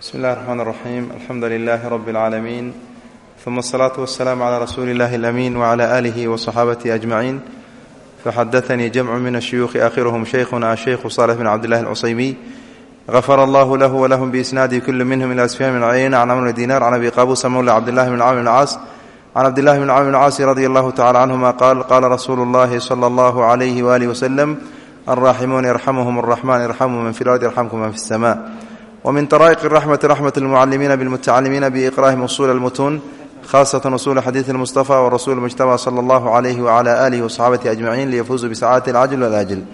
bsmi اllahi الرحmn الرaxيim alxamdu لlah rb العaalamiin ثuma الصlaaة والسlاam عlى rasuuli اllahi الأmin وعlى آlih وصxaabatihi أجmaعin faxadaثnii jamcu min الshuyuuخi akhirhm shaykhuna shaykhu صالح bn cabdالlahi الcusaymiy غafar allah lah wlahm bإsnaadi kuli minhm ilى sfyan bn cayyn can cmr dinar can abi qabusa mawla cabdillahi bn cmr bn caas can cabdillahi bn cmr bn caasi radi allahu tacala canhuma qaal qaala rasuulu اllahi slى اllah عlyh walih wslm alraaximuun yarxamhm الرaxman yarxamu man fi اlardi yarxamkum man fi الsma wmin طrائq الرحmة رحmة المcalimiina bالmتacalimiina بإqrاhim usul الmتun khاصة usul xadiiث المصطفى wrasuل اmجتbى slى اllah عlyh وعlى آlih وصxaabتih أجمaعin liyfuzuu bsacاaت الcajل والأjل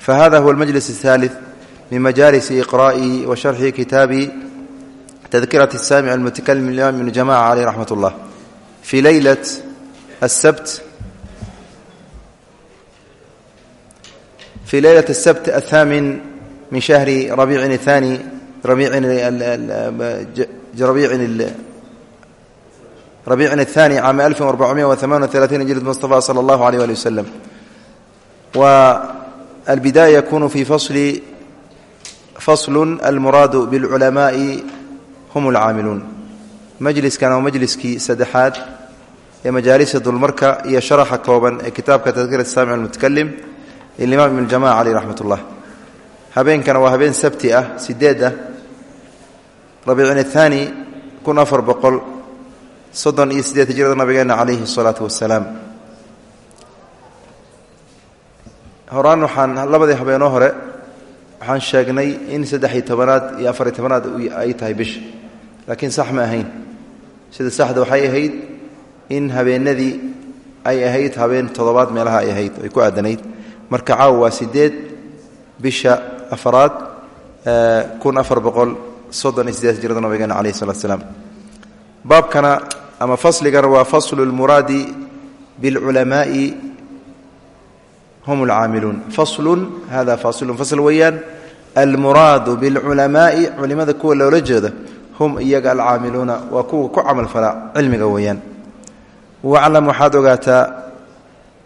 fahada huwa الmجلس الثالث min majalis إqrاءi وشharxi kitaabi تذkiraة الsاmع الmتkلم الإmam بن جamاعة عlيه رحمaة الlah fi leylaة السbt fi leylaة السبت الثامن min شhهri ربيع الثاني rabiicin athani caama alfin arbacmiya waamaaniya alaatiin jilid mustafa sala allahu aleyh ali wasalam wa albidaaya yakunu fi fasli faslun almuraadu bilculamaai hum alcaamiluun majliskan oo majliskii saddexaad ee majaalisa dulmarka iyo sharaxa kooban ee kitaabka tadkirat saamic almutakalim lilimaam ibn jamaca caleyh raxmat ullah habeenkana waa habeen sabti ah sideed ah. Rabiicin ahaani kun afar boqol soddon iyo sideed hijrada nabigeena calayhi salaatu wasalaam horaan waxaan labadii habeenoo hore waxaan sheegnay in saddex-iyo tobanaad iyo afariyo tobanaad ay tahay bisha laakiin sax ma ahayn. Sida saxda waxay ahayd in habeenadii ay ahayd habeen toddobaad meelaha ay ahayd ay ku aadanayd. Marka caawa waa sideed bisha afaraad kun afar boqol soddon iyo sideed nabigeena calayhi salatu salaam. Baabkana ama fasligana waa faslu lmuraadi bilculamaai hum lcaamiluun faslun hada fasilun fasl weeyaan almuraadu bilculamaai culimada kuwa loola jeeda hum iyaga alcaamiluuna waa kuwa ku camalfala cilmiga weeyaan. Waclam waxaad ogaataa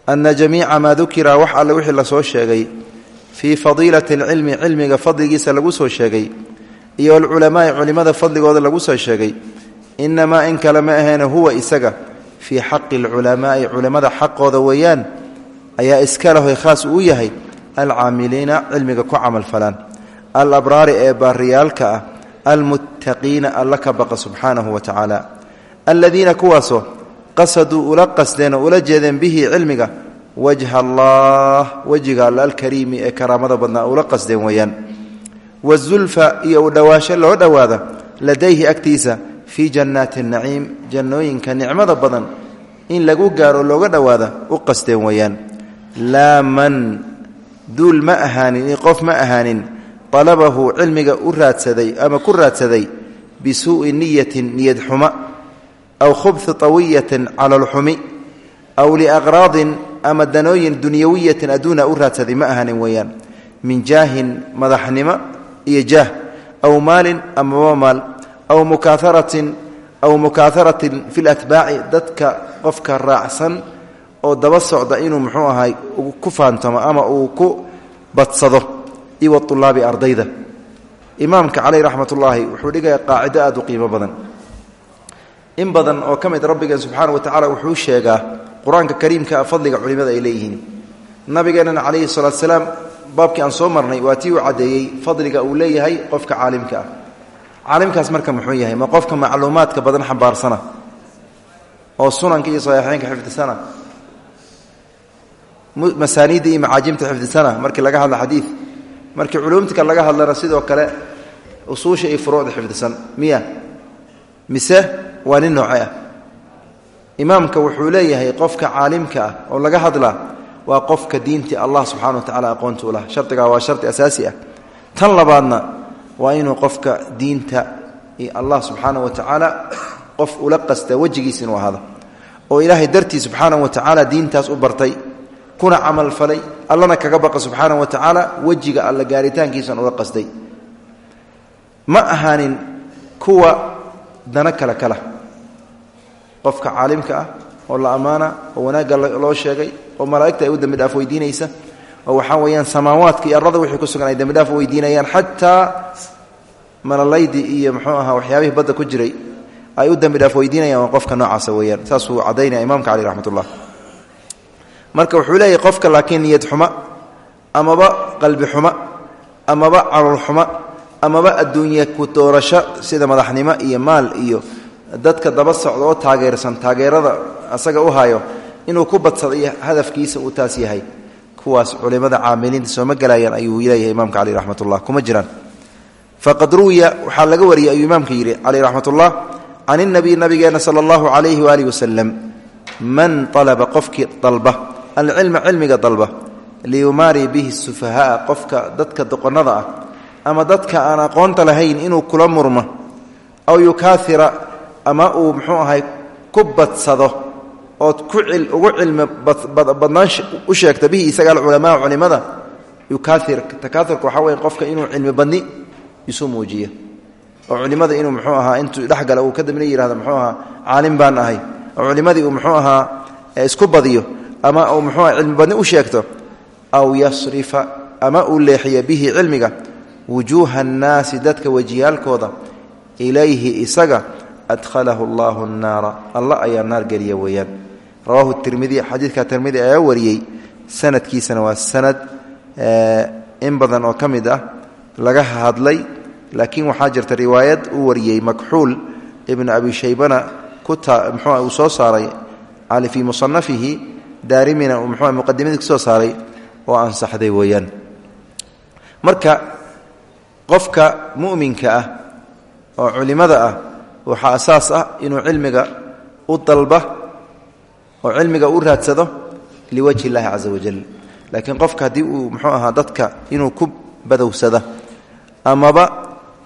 ana jamiica maa dukira wax alle wixii la soo sheegay fii fadiilati alcilmi cilmiga fadligiisa lagu soo sheegay iyo alculamaai culimada fadligooda lagu soo sheegay inamaa in kale ma aheene huwa isaga fii xaqi alculamaai culimmada xaqooda weeyaan ayaa iska lahoy khaas uu yahay alcaamiliina cilmiga ku camalfalaan alabraari ee baariyaalka ah almuttaqiina alla ka baqa subxaanahu wa tacaala. Aladiina kuwaasoo qasaduu ula qasdeen oo ula jeedeen bihi cilmiga wajha allah wejiga alla alkariimi ee karaamada badnaa ula qasdeen weeyaan. Wazulfa iyo u dhowaasho loo dhowaada ladayhi agtiisa fii jannaati naciim jannooyinka nicmada badan in lagu gaaro looga dhowaada u qasdeen weeyaan. Laa man duul ma ahaanin i qof ma ahaanin alabahu cilmiga u raadsaday ama ku raadsaday bisuu'i niyatin niyad xuma aw khubhi tawiyatin calolxumi aw liaqraadin ama danooyin dunyawiyatin adduuna u raadsaday ma ahaanin weeyaan. Min jaahin madaxnimo iyo jaah aw maalin amaba maal aw mukaaratin aw mukaaharatin fi latbaaci dadka qofka raacsan oo daba socda inuu muxuu ahay ku faantamo ama uu ku badsado iwa ulaabi ardayda. Imaamka caleyh raxmat ullaahi wuxuu dhigaya qaacido aad u qiimo badan. In badan oo ka mid rabbigeen subxaana wa tacala wuxuu sheegaa qur'aanka kariimka fadliga culimada ay leeyihiin. Nabigeennana calayhi salaatu salaam baabkii aan soo marnay waa tii uu caddeeyey fadliga uu leeyahay qofka caalimka ah. Caalimkaas marka muxuu yahay? Ma qofka macluumaadka badan xambaarsana? Oo sunanka iyo saxiixeynka xifdisana? Masaaniidda iyo macaajimta xifdisana? Markii laga hadla xadiid markii culuumtika laga hadlana sidoo kale usuusha iyo furuucda xifdisan. Miya? Mise waa nin nooce ah imaamka wuxuu leeyahay qofka caalimka ah oo laga hadlaa waa qofka diintii allah subxana wa tacala aqoonta lah shardigaa waa shardi asaasi ah. Tan labaadna waa inuu qofka diinta iyo allah subxaana wa tacaala qof ula qasta wejigiis inuu ahaado. Oo ilaahay dartii subxaana wa tacaala diintaas u bartay kuna camalfalay allana kaga baqa subxaana wa tacaala wejiga alla gaaritaankiisan ula qasday ma ahaanin kuwa dana kale kala qofka caalimka ah oo la ammaana oo wanaagga loo sheegay oo malaa'igta ay u dambi dhaaf weydiinaysa oo waxaa weeyaan samaawaadka iyo arlada wixii ku sugan ay dambi dhaaf weydiinayaan xataa malalaydi iyo muxuu ahaa waxyaabihii badda ku jiray ay u dambi dhaaf weydiinayaan qofka noocaasa weeyaan. Saasuu caddaynaya imaamka caleyh raxmatullah. Marka wuxuu leeyahay qofka laakiin niyad xuma amaba qalbi xuma amaba calool xuma amaba adduunye ku doorasho sida madaxnimo iyo maal iyo dadka daba socda oo taageersan taageerada asaga u hayo inuu ku badsado iyo hadafkiisa uu taas yahay. Kuwaas culimada caamiliinta sooma gelayaan ayuu leeyahay imaamka caleyh raxmatullah kuma jiraan. Faqad ruwiya waxaa laga wariyey ayuu imaamka yidhi caleyh raxmatullah can inabiy nabigeena sala allahu calayhi waaalih wasalam man alaba qofkii dalba alcilma cilmiga dalba liyumaari bihi sufahaaa qofka dadka doqonnada ah ama dadka aan aqoonta lahayn inuu kula murmo aw yukaaira ama uu muxuu ahay ku badsado ood ugu cilmi badnaan u sheegta bihi isaga alculamaa culimada yukaair takaaurka waxaa weya qofka inuu cilmi badni isu muujiyo oo culimada inuu muxuu ahaa intuu dhexgala uu kadibna yihahdo muxuu ahaa caalim baan ahay. Oo culimadii uu muxuu ahaa isku badiyo ama uu muxuu aha cilmi badni u sheegto aw yasrifa ama uu leexiyo bihi cilmiga wujuuha annaasi dadka wejiyaalkooda ilayhi isaga adhalahu allahu annaara. Allah ayaa naar geliya weeyaan. Rawaahu tirmidi xadiidka tirmidi ayaa wariyey. Sanadkiisana waa sanad in badan oo ka mid ah laga hadlay. Laakiin waxaa jirta riwaayad uu wariyey makxuul ibnu abi shaybana mxua uu soo saaray fii musanafihi daarimina uu mxua muqadimadii ku soo saaray oo ansaxday weeyaan. Marka qofka mu'minka ah oo culimada ah waxaa asaas ah inuu cilmiga u dalba oo cilmiga u raadsado liwajhi illaahi caza wajal laakiin qofka haddii uu muxuu ahaa dadka inuu ku badowsada amaba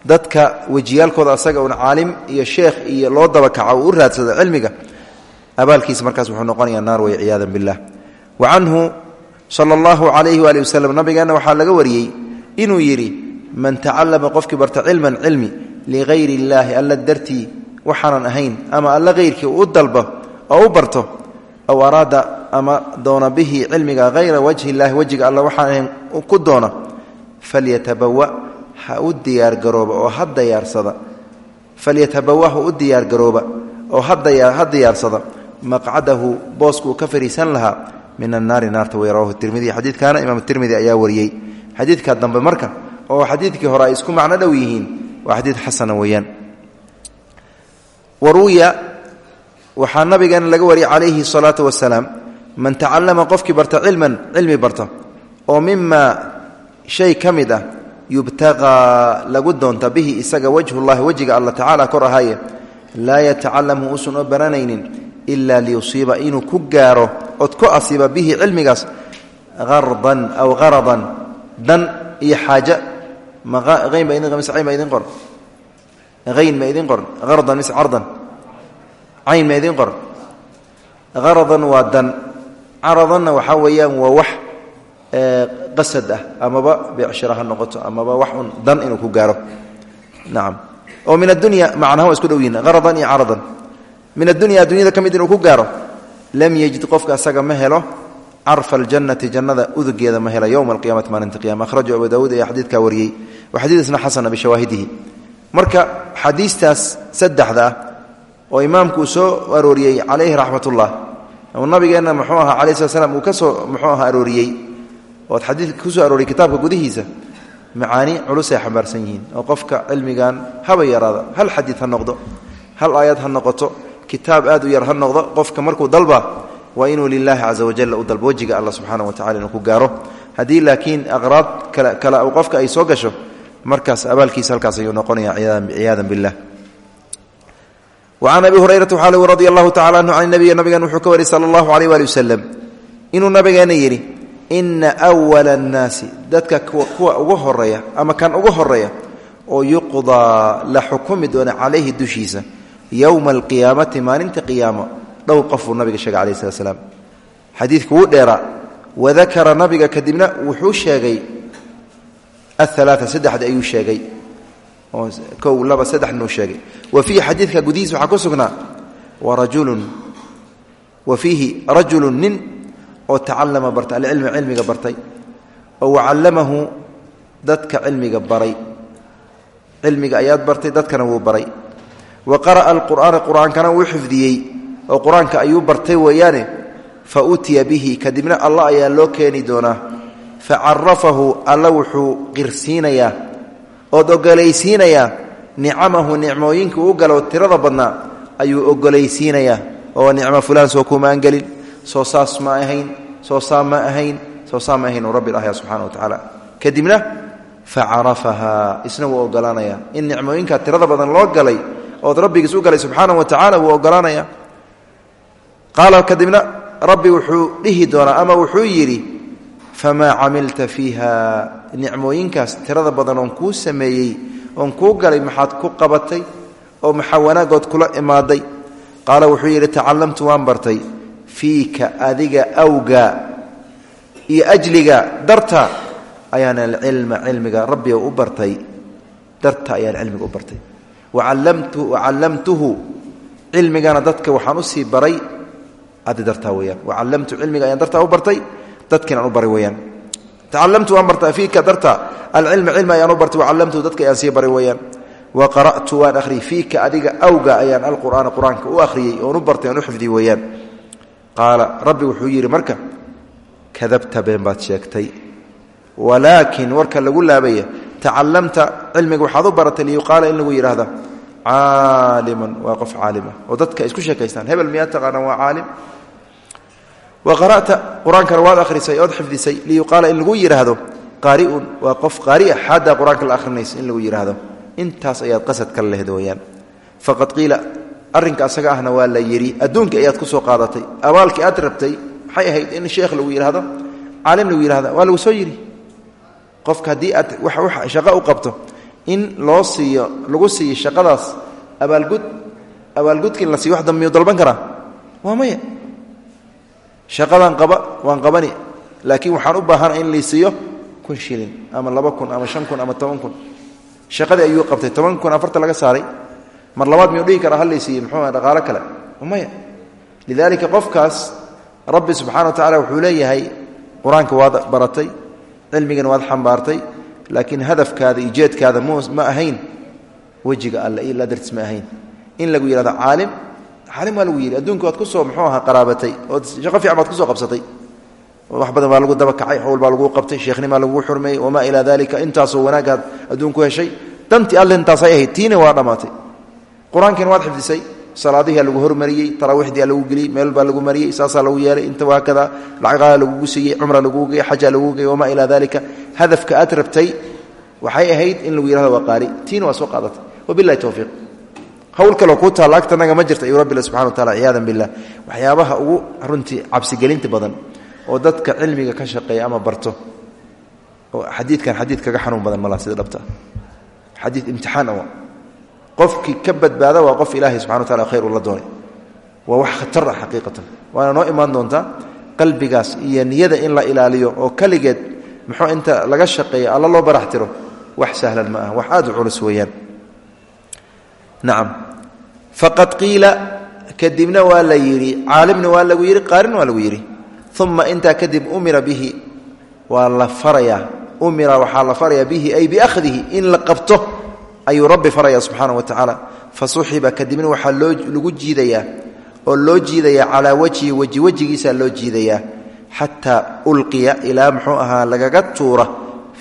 dadka wejiyaalkooda asaga un caalim iyo sheekh iyo loo dabakaco uu u raadsado cilmiga abaalkiisa markaas wuxuu noqonayaa naar wey ciyaada billah. Wa canhu sala allahu calayhi waali waslem nabigeenna waxaa laga wariyey inuu yidhi man tacallama qofkii barta cilman cilmi ligayri illaahi alla dartii waxaanan ahayn ama alla hayrkii u dalbo oo u barto aw araada ama doona bihi cilmiga hayra wajhi illahi wejiga alla waxaan ahayn ku doona falyatabawa ha u diyaargarooba oo ha dayaarsada falyatabawa ha u diyaargarooba oo ha diyaarsada maqcadahu booskuu ka fariisan lahaa min annaari naarta wey rawahu tirmidi xadiidkaana imaam tirmidi ayaa wariyey xadiidka dambe marka oo xadiidkii hore ay isku macno dhow yihiin waa xadiid xasana weeyaan. Waruwiya waxaa nabigeena laga wariyay calayhi salaatu wasalaam man tacallama qofkii barta cilman cilmi barta oo mimaa shay ka mid ah yubtaqaa lagu doonta bihi isaga wajhullahi wejiga alla tacaala kor ahaaye laa yatacalamhu uusan oo baranaynin ila liyusiiba inuu ku gaaro ood ku asiiba bihi cilmigaas ardan aw aradan dan iyo xaaja ayn ma idin qoran aradan mise cardan. Cayn ma idin qoran aradan waa dan. Caradanna waxaa weeyaan waa wax qasad ah amaba becshira ha noqoto amaba wax un dan inuu ku gaaro. Nacam oo min addunya macnaha waa isku dhow yihiin aradan iyo caradan. Min addunya addunyada ka mid inuu ku gaaro lam yejid qofka asaga ma helo carfa aljannati jannada udugeeda ma hela yowma alqiyamati maalinta qiyama ahraju abu daawuud ayaa xadiidkaa wariyey. Wa xadiidisna xasana bishawaahidihi marka xadiistaas saddexda ah oo imaamku uu soo arooriyey calayhi raxmatullah oo nabigeenna muxuu ahaa calayi slat slam uu ka soo muxuu aha arooriyey ood xadiidka ku soo arooriyey kitaabka gudihiisa macaani culus ay xambaarsan yihiin oo qofka cilmigan haba yaraada hal xadiid ha noqdo hal aayad ha noqoto kitaab aad u yar ha qofka markuu waa inuu lilaahi caza wajal u dalbo wejiga alla subxaana wa tacala inuu ku gaaro. Haddii laakiin aqraad kale u qofka ay soo gasho markaas abaalkiisa halkaas ayuu noqonaya ciyaadan billah. Wacan abi hurayrata waxaa lgu radi allahu anhu can nabiy nabigan wuxuu ka wariyy sala allahu aleyh waali wasalam inuu nabigeena yidhi ina wala dadka kuwa ugu horreeya ama kan ugu horreeya oo yuqdaa la xukumi doona calayhi dushiisa yowma alqiyaamati maalinta qiyaamo dhowr qofuu nabiga sheegay alayh slat slam xadiidku wuu dheeraa wadakara nabiga kadibna wuxuu sheegay aalaaa saddexda ayuu sheegay. Oo kow laba saddexnuu sheegay. Wa fiihi xadiidka gudihiis waxaa ku sugnaa warajulun wa fiihi rajulun nin oo tacallama bartay alcilma cilmiga bartay. Oo wacallamahu dadka cilmiga baray. Cilmiga ayaad bartay dadkana wuu baray. Wa qara'a alqur'aana qur'aankana wuu xifdiyey oo qur'aanka ayuu bartay weeyaane fa utiya bihi kadibna allah ayaa loo keeni doonaa. Fa carafahu alla wuxuu qirsiinayaa ood ogolaysiinayaa nicamahu nicmooyinka uu galo tirada badnaa ayuu ogolaysiinayaa oo nicmo fulaan soo kumaan gelin soo saas ma ahayn soo saa ma ahayn soo saa ma ahayn uu rabbi dhahaya subxana wa tacaala. Kadibna fa carafahaa isna wuu ogolaanayaa in nicmooyinka tirada badan loo galay ood rabbigiis u galay subxaana wa tacaala wuu ogolaanayaa qaala kadibna rabbi wuxuu dhihi doonaa ama wuxuu yidhi famaa camilta fiiha nicmooyinkaas tirada badan oon kuu sameeyey oon kuu galay maxaad ku qabatay oo maxaa wanaagood kula imaaday? Qaala wuxuu yidhi tacallamtu waan bartay fiika adiga awga iyo ajliga darta ayaan alcilma cilmiga rabbiga u bartay darta ayaan cilmiga u bartay. Wacallamtuhu cilmigana dadka waxaan u sii baray adi dartaa weyaan wacallamtu cilmiga ayaan dartaa u bartay dadkiinaan u baray weyaan tacalamtu waan fiika darta alcilma cilmi ayaan u bartay wacallamtuhu dadka ayaan sii baray weyaan wa qara'tu waan akhriyey fiika adiga awga ayaan alqur'aana qur'aanka u akhriyey oon u bartay oon u xifdiyey weeyaan. Qaala rabbi wuxuu yidhi marka kadabta been baad sheegtay. Walaakin warka lagu laabaya tacalamta cilmiga waxaad u baratay liyuqaala in lagu yidhaahda caaliman waa qof caalima dadka isku sheekaystaan. Hebel miyaa taqaanaan waa caalim wa qara'ta qur'aankana waad akhrisay ood xifdisay liyuqaala in lagu yidhaahdo qaari'un waa qof qaari'a xaaddaa qur'aanka la akhrinaysa in lagu yidhaahdo intaas ayaad qasad kala lehda weyaan faqad qiila arrinka asaga ahna waa la yidhi adduunka ayaad ku soo qaadatay abaalkii aad rabtay maxay ahayd in sheekh lagu yidhahdo caalim lagu yidhahda waa lagu soo yidhi. Qofka haddii aad shaqo u qabto in loo siiyo lagu siiyo shaqadaas abaalgud abaalgudka in la siiyo shaqadan qaba waan qabani. Laakiin waxaan u baahana in lii siiyo kun shilin ama laba kun ama shan kun ama toban kun. Shaqadii ayuu qabtay. Toban kun afarta laga saaray. Mar labaad miyuu dhihi karaa hallay siiye muxuu dhaqaalo kale. Maya lidaalika qofkaas rabbi subxana wa tacala wuxuu leeyahay qur'aanka waad baratay cilmigana waad xambaartay laakiin hadafkaada iyo jeedkaada ma ahayn. Wejiga alle iyo ladartis ma ahayn. In lagu yihahdo caalim waa lagu yidhi adduunka waad ku soo muxuu ahaa qaraabatay. Ood shaqo fiican baad ku soo qabsatay. Wax badan baa lagu dabakacay xowl baa laguu qabtay sheekhnimaa laguu xurmeeyey wamaa ilaa dalika intaasoo wanaagaad adduunku heshay. Dantii alle intaasay ahayd tiina waa dhammaatay qur'aankiina waad xifdisay salaadihiaa lagu hormariyey taraawiixdiia lagu geliyey meel baa lagu mariyey saasaa lagu yeelay inta waa kada lacaqaa lagugu siiyey cumra lagugu gey xajaa lagugu gey wamaa ilaa dalika hadafka aad rabtay waxay ahayd in lagu yihahdo waa qaari tiina waa soo qaadatay. Wabilahi towfiiq hawl kaloo kuu taalla agtanaga ma jirta ayuu rabbi subxana wa tacala ciyaadan billah waxyaabaha ugu runtii cabsigelinta badan oo dadka cilmiga ka shaqeeya ama barto oo xadiidkan xadiid kaga xanuun badan mala sida dhabta. Xadiid imtixaan awa qofkii ka badbaada waa qof ilaahay subxana wa tacala khayr ula doonay. Waa wax khatar ah xaqiiqatan. Waana noo imaan doontaa qalbigaas iyo niyada in la ilaaliyo oo keligeed muxuu inta laga shaqeeya alla loo barax wax sahlan ma ah wax aad culus weeyaan nacam faqad qiila kadibna waa la yidhi caalimna waa lagu yidhi qaarina waa lagu yidhi. Uma intaa kadib umira bihi waa la farayaa umira waxaa la farayaa bihi ay biakhdihi in la qabto ayuu rabbi faraya subxaana wa tacaala fa suxiba kadibna waxaa loo lagu jiidayaa oo loo jiidayaa calaa wajhi weji wejigiisaa loo jiidayaa xataa ulqiya ilaa muxuu ahaa lagaga tuura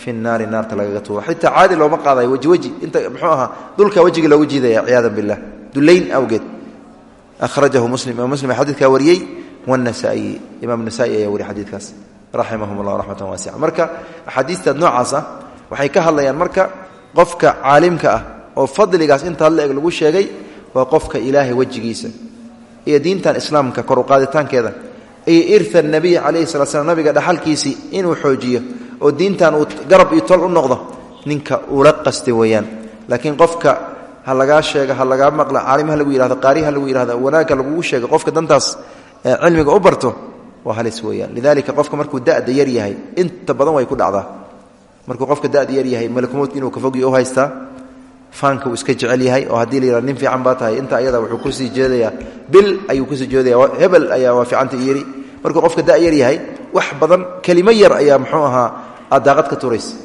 fi naari naarta lagaga tuura xitaa caadi looma qaadayo weji weji. Inta muxuu ahaa dulka wejigii loogu jiidaya ciyaada billah. Dulayn awgeed. Ahrajahu muslim. Imaam muslim xadiidkaa wariyey wanasaa-i imaam nasaa-i ayaa wariy xadiidkaas. Raximahum allah raxmatan waasica marka axaadiistaad noocaas ah waxay ka hadlayaan marka qofka caalimka ah oo fadligaas intaa la eg lagu sheegay waa qofka ilaahay wejigiisa iyo diintan islaamka kor uqaaditaankeeda iyo irta nabiy calayhi sala slam nabiga dhaxalkiisii inuu xoojiyo oo diintan uu garab iyo tol u noqdo ninka ula qasta weeyaan. Laakiin qofka ha lagaa sheega ha lagaa maqla caalim ha lagu yihahdo qaari ha lagu yihahdo wanaagga lagugu sheega qofka dantaas cilmiga u barto waa halis weeyaan. Lidalika qofka markuu da'da yar yahay inta badan way ku dhacdaa. Markuu qofka da'da yar yahay malakumoodka inuu kafogiyo u haystaa faanka uu iska jecel yahay oo haddii la yihahdo nin fiican baa tahay inta ayada wuxuu ku sii jeedayaa bil ayuu ku sii jeedaya hebel ayaa waa fiicanta yiri. Markuu qofka da yar yahay wax badan kelimo yar ayaa muxuu ahaa aad daaqad ka turaysa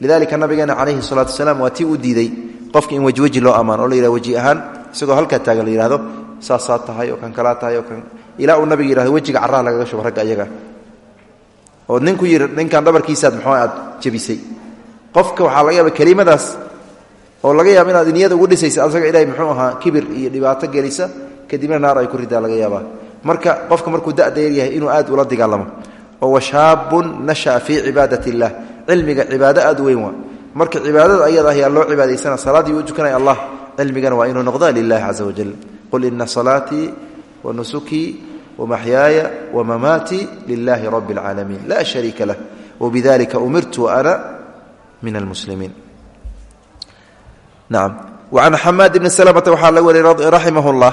lidalika nabigeena calayhi salaatu wasalaam waa tii u diiday qofka in weji weji loo ammaano oo la yihahdo weji ahaan isagoo halkaa taagan la yihahdo saasaa tahay oo kan kalaa tahay oo kan ilaa uu nabiga yihahdo wejiga carraha lagaga shubo ragga iyaga oo ninku yidhi ninkan dhabarkiisaad muxuu aad jebisay. Qofka waxaa laga yaaba kelimadaas oo laga yaaba inaad niyada ugu dhisaysa asaga ilaahay muxuu ahaa kibir iyo dhibaato gelisa kadibna naar ay ku ridaa laga yaabaa. Marka qofka markuu da'da yaryahay inuu aad ula dagaalamo oo washaabun nasha'a fii cibaadat illah cilmiga cibaado aad weyn waa marka cibaadada ayada ayaa loo cibaadaysana salaaddii uu tukanaya allah cilmigana waa inuu noqda lilahi caza wajal qul ina salaatii wa nusukii wamaxyaaya wamamaatii lilahi rabi اlcaalamiin la shariika lah wbidalika umirtu ana min almuslimiin nacam wacan xamaad ibni salamata waxaa laga wariyey raximah اllah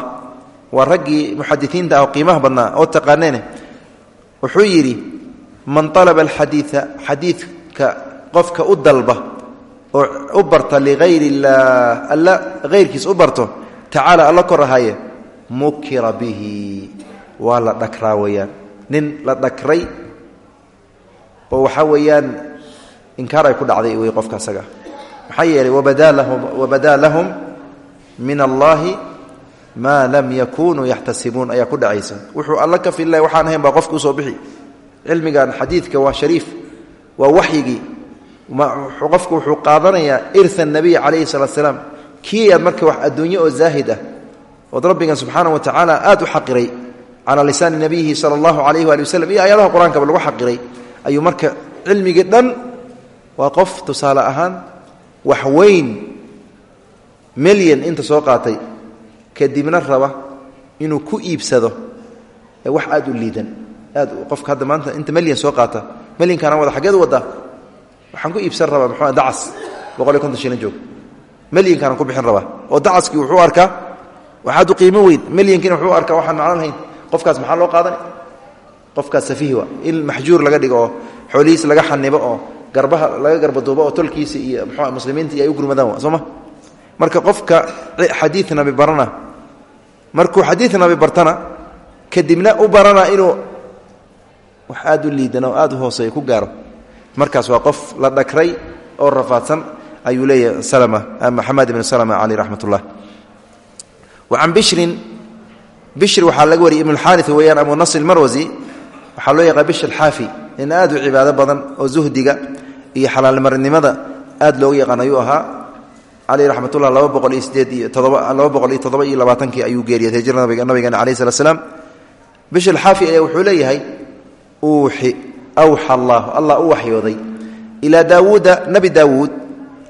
waa raggii muxadisiinta ah oo qiimaha badnaa oo taqaaneene wuxuu yidhi man alaba alxadiida xadiidka qofka u dalba oo u barta ligayr illaah alla hayrkiis u barto tacaala alla kor ahaye mukira bihi waa la dhakraa weeyaan. Nin la dhakray oo waxaa weeyaan inkaar ay ku dhacday wey qofka asaga. Maxaa yeelay wabadaa lahum min allaahi maa lam yakunuu yaxtasibuun ayaa ku dhacaysa. Wuxuu alla ka fillahay waxaan ahayn baa qofka u soo bixi cilmigan xadiidka waa shariif waa waxyigii. Qofku wuxuu qaadanayaa irha nabiy calayhi salaat slaam kii aad marka wax adduunye oo zaahid ah ood rabbigan subxaana wa tacaala aad u xaqiray calaa lisaani nabiyihi sala allahu calayh waali waslem iyo aayadaha qur'aankaba lagu xaqiray ayuu marka cilmigii dhan waa qof tusaale ahaan wax weyn milyan inta soo qaatay kadibna raba inuu ku iibsado wax aad u liidan aad qofka hadda maanta inta milyan soo qaata milyankaana wada xaggeed wadaa waxaan ku iibsan rabaa muxuu dacas boqol iyo konton shilin joog. Milyankaana ku bixin rabaa oo dacaskii wuxuu arkaa waxaad u qiimo weyn milyankiina wuxuu arkaa waxaan macno lahayn qofkaas maxaa loo qaadanay? Qofkaas safiih waa in maxjuur laga dhigo oo laga xanibo oo garbaha laga garbaduubo oo tolkiisa iyo mxua muslimiinta ay u gurmadaan wa sooma marka qofka xadiid nabi barana markuu xadiid nabi bartana kadibna u barana inuu wax aad u liidan oo aad u hooseeya ku gaaro. Markaas waa qof la dhakray oo rafaadsan ayuu leeyahay salama maxamed ibn salama caleyh raxmat ullah wa can bishrin bishri waxaa laga wariyay ibnuxaari weeyaan abu nasr marwasi waxaa loo yaqaa bishr xaafi nin aad u cibaado badan oo zuhdiga iyo xalaalmarinimada aad looga yaqaan ayuu ahaa. Caleyh raxmatullah laba boqol iyo sideed iyo todoba laba boqol iyo toddoba iyo labaatankii ayuu geeriyay hijra nabigeena alayh slat slaam bishr xaafi ayaa wuxuu leeyahay awxa allah allah u waxyooday. Ilaa daawuuda nebi daawuud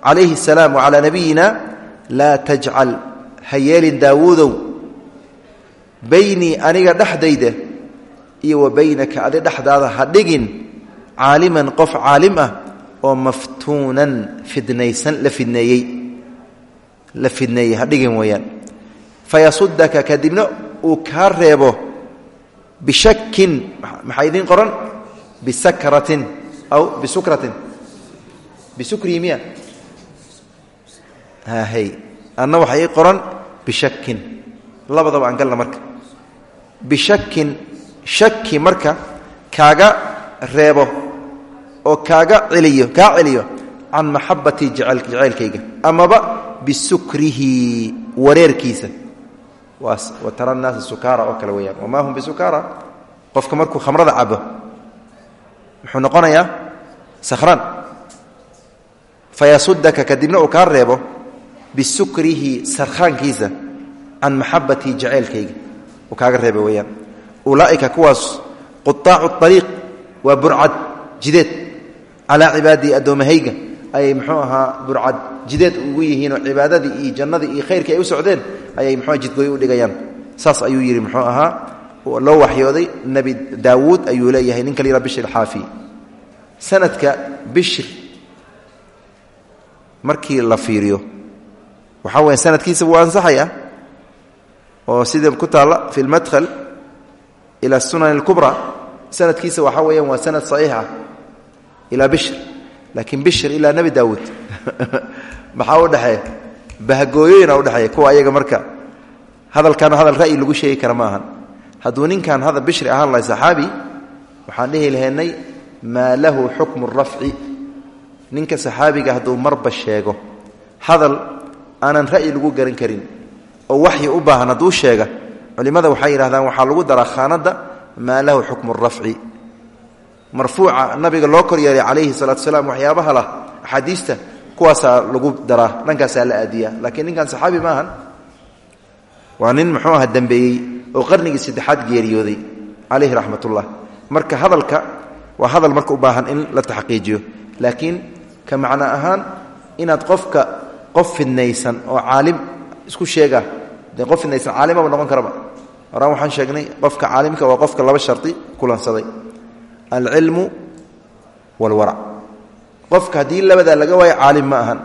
calayhi asalaam wacalaa nabiyina laa tajcal ha yeelin daawuudow baynii aniga dhexdayda iyo wa baynaka adi dhexdaada ha dhigin caaliman qof caalim ah oo maftuunan fidnaysan la fidneeyey. La fidneeyey ha dhigin weeyaan. Fayasudaka kadibna uu kaa reebo bishakin maxaa idiin qoran bisakratin aw bisukratin bisukrihi miya hay anna waxaa ii qoran bishakin labadaba aan galna marka bishakin shaki marka kaaga reebo oo kaaga celiyo kaa celiyo can maxabatii jacaylkayga amaba bisukrihi wareerkiisa wa tara naasa sukaara oo kale weyaan wamaa hum bisukaara? Qofka markuu khamrada cabo muxuu noqonayaa sakhraan fayasudaka kadibna uu kaa reebo bisukrihi sarkhaankiisa can maxabatii jacaylkayga. Uu kaaga reeba weyaan ulaaika kuwaas quaacu ariiq waa burcad jideed calaa cibaadii addoommahayga ayay muxuu ahaa burcad jideed ugu yihiinoo cibaadadii iyo jannadii iyo khayrkii ay u socdeen ayay muxua jidgooy u dhigayaan. Saas ayuu yidhi muxuu ahaa loo waxyooday nebi daawuud ayuu leeyahay ninka la yidhaha bishir sanadka bishir markii la fiiriyo waxaa weya sanadkiisa wuu ansaxaya oo sida ku taalla? Fi lmadkhal ila sunan اlkubra sanadkiisa waxaa weeyaan waa sanad saxiix ah ilaa laakiin bishr ilaa nebi daawuud. Maxaa u dhexeeya? Bahgooyoyina udhexeeya kuwa ayaga marka hadalkana hadal ra'yi lagu sheegi kara ma ahan. Ninkan hadal bishri ahaan lahay saxaabi waxaan dhihi lahaynay maa lahu xukmu rafci. Ninka saxaabiga hadduu marba sheego hadal aanan ra'yi lagu garan karin oo waxyi u baahan hadduu sheega culimmada waxay yidhahdaan waxaa lagu daraa khaanadda maa lahu xukmu rafci marfuuca nabiga loo kor yeelay calayhi salaatu salaam waxyaabaha lah axaadiista kuwaasaa lagu daraa dhankaasaa la aadiyaa. Laakiin ninkan saxaabi maahan waa nin muxuu aha dambeeyey oo qarnigii saddexaad geeriyooday calayhi raxmatullah. Marka hadalka waa hadal marka u baahan in la taxqiijiyo. Laakiin ka macno ahaan inaad qofka qof fidnaysan oo caalim isku sheega dee qof fidnaysan caalimaba noqon karaba. Horaan waxaan sheegnay qofka caalimka waa qofka laba shardi kulansaday alcilmu waalwarac qofka haddii labadaa laga waayo caalim ma ahan.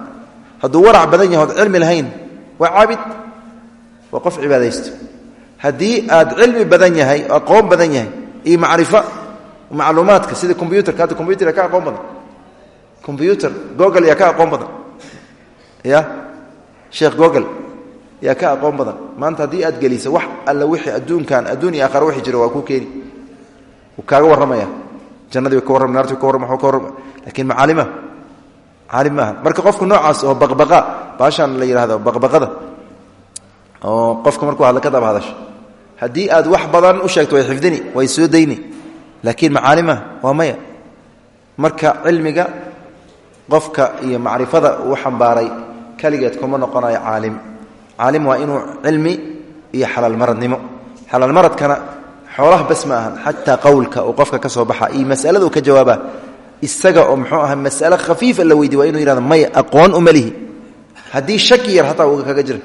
Hadduu warac badan yahay ood cilmi lahayn waa caabid waa qof cibaadaysto. Haddii aad cilmi badan yahay aqoon badan yahay iyo macrifo macluumaadka sida combyutarka hadda combyutar ka aqoon badan. Combyutar google yaa ka aqoon badan. Ya? Sheekh google yaa ka aqoon badan. Maanta haddii aad geliso wax alla wixii adduunkan adduun iyo warramaya jannadii ka warram naartii ka warram waxuu ka warram laakiin macaalima caalim maaha marka qofka noocaas oo baqbaqa baashaan la yidhahdo baqbaqada oo qofka markuu hadla ka daba hadasho haddii aad wax badan u sheegto way xifdini way soo dayni. Laakiin macaalima waa maya. Marka cilmiga qofka iyo macrifada uu xambaaray keligeed kuma noqonayo caalim. Caalim waa inuu cilmi iyo xalaalmaradnimo. Xalaalmaradkana xoolaha bas ma ahan xataa qowlka uu qofka ka soo baxa. Iyo masalada uu ka jawaaba isaga oo muxuu aha masale khafiifa la weydiy waa inuu yihahdo maya aqoon uma lihi haddii shaki yar hataa uga kaga jira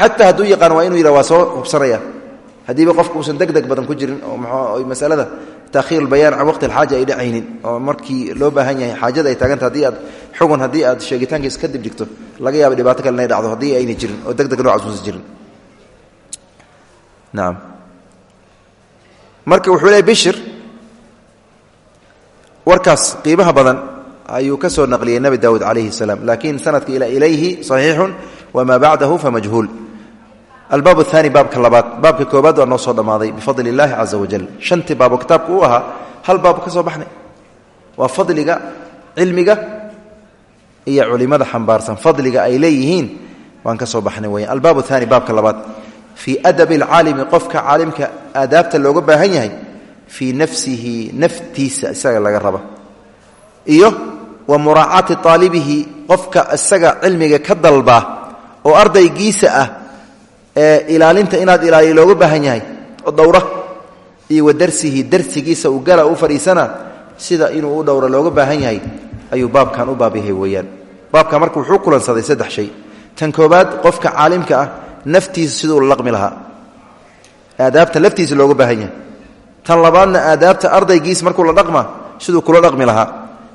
xataa hadduu yaqaan waa inuu yidhah waa soo hubsanaya. Haddiiba qofka uusan deg deg badan ku jirin oo mxuu masalada taakhiir bayaan can waqti alxaaja ay dhacaynin oo markii loo baahan yahay xaajada ay taaganta haddii aad xugun haddii aad sheegitaankiis kadib dhigto laga yaaba dhibaato kale inay dhacdo haddii ayna jirin oo deg deg noocaas uusan jirin. Naam marka wuxuu leey bishir warkaas qiimaha badan ayuu ka soo naqliyey nebi daawuud calayhi salaam. Laakiin sanadka ilayhi saxiixun wamaa bacdahu famajhuul albaab aani baabka labaad. Baabka koobaad waa noo soo dhammaaday bifadli illaahi caza wajal shantii baabo kitaabku u ahaa hal baab ka soo baxnay. Waa fadliga cilmiga iyo culimada xambaarsan. Fadliga ay leeyihiin waan ka soo baxnay weyan albaab aani baabka labaad fii adabi alcaalimi qofka caalimka aadaabta looga baahan yahay fii nafsihi naftiisa isaga laga raba. Iyo wa muraacaati aalibihi qofka isaga cilmiga ka dalbaa oo ardaygiisa ah ee ilaalinta inaad ilaaliyo looga baahan yahay dhowra. Iyo wa darsihi darsigiisa uu gala u fadhiisana sida inuu u dhowro looga baahan yahay ayuu baabkan u baab yahay weeyaan. Baabkan marka wuxuu kulansaday shay. Tan koobaad qofka caalimka ah naftiisa siduu la laqmi lahaa. Aadaabta laftiisa looga baahan yahay. Tan labaadna aadaabta ardaygiisa markuu la dhaqma siduu kula dhaqmi lahaa.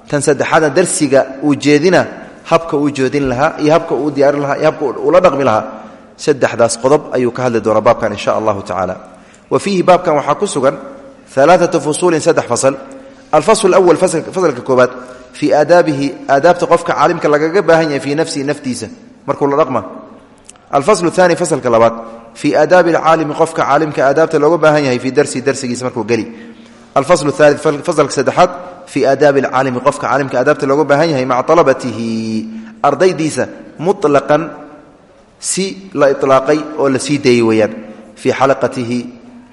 Tan saddexaadna darsiga uu jeedina habka uu jeedin lahaa iyo habka uu diyaarin lahaa iyo habka ula dhaqmi lahaa. Saddexdaas qodob ayuu ka hadli doonaa baabkan insha allahu tacaala. Wa fiihi baabkan waxaa ku sugan alaaatu fusuulin saddex fasal. Alfasl awal fasalka koobaad fii aadaabihi aadaabta qofka caalimka lagaga baahan yahay fii nafsihi naftiisa markuu la dhaqma alfaslu aani fasalka labaad. Fii aadaabi alcaalimi qofka caalimka aadaabta looga baahan yahay fii darsi darsigiisa markuu geli. Alfaslu aali fasalka saddexaad. Fii aadaabi alcaalimi qofka caalimka aadaabta looga baahan yahay maca alabatihi ardaydiisa mulaqan si la ilaaqay oo la sii dayey weeyaan. Fii xalaqatihi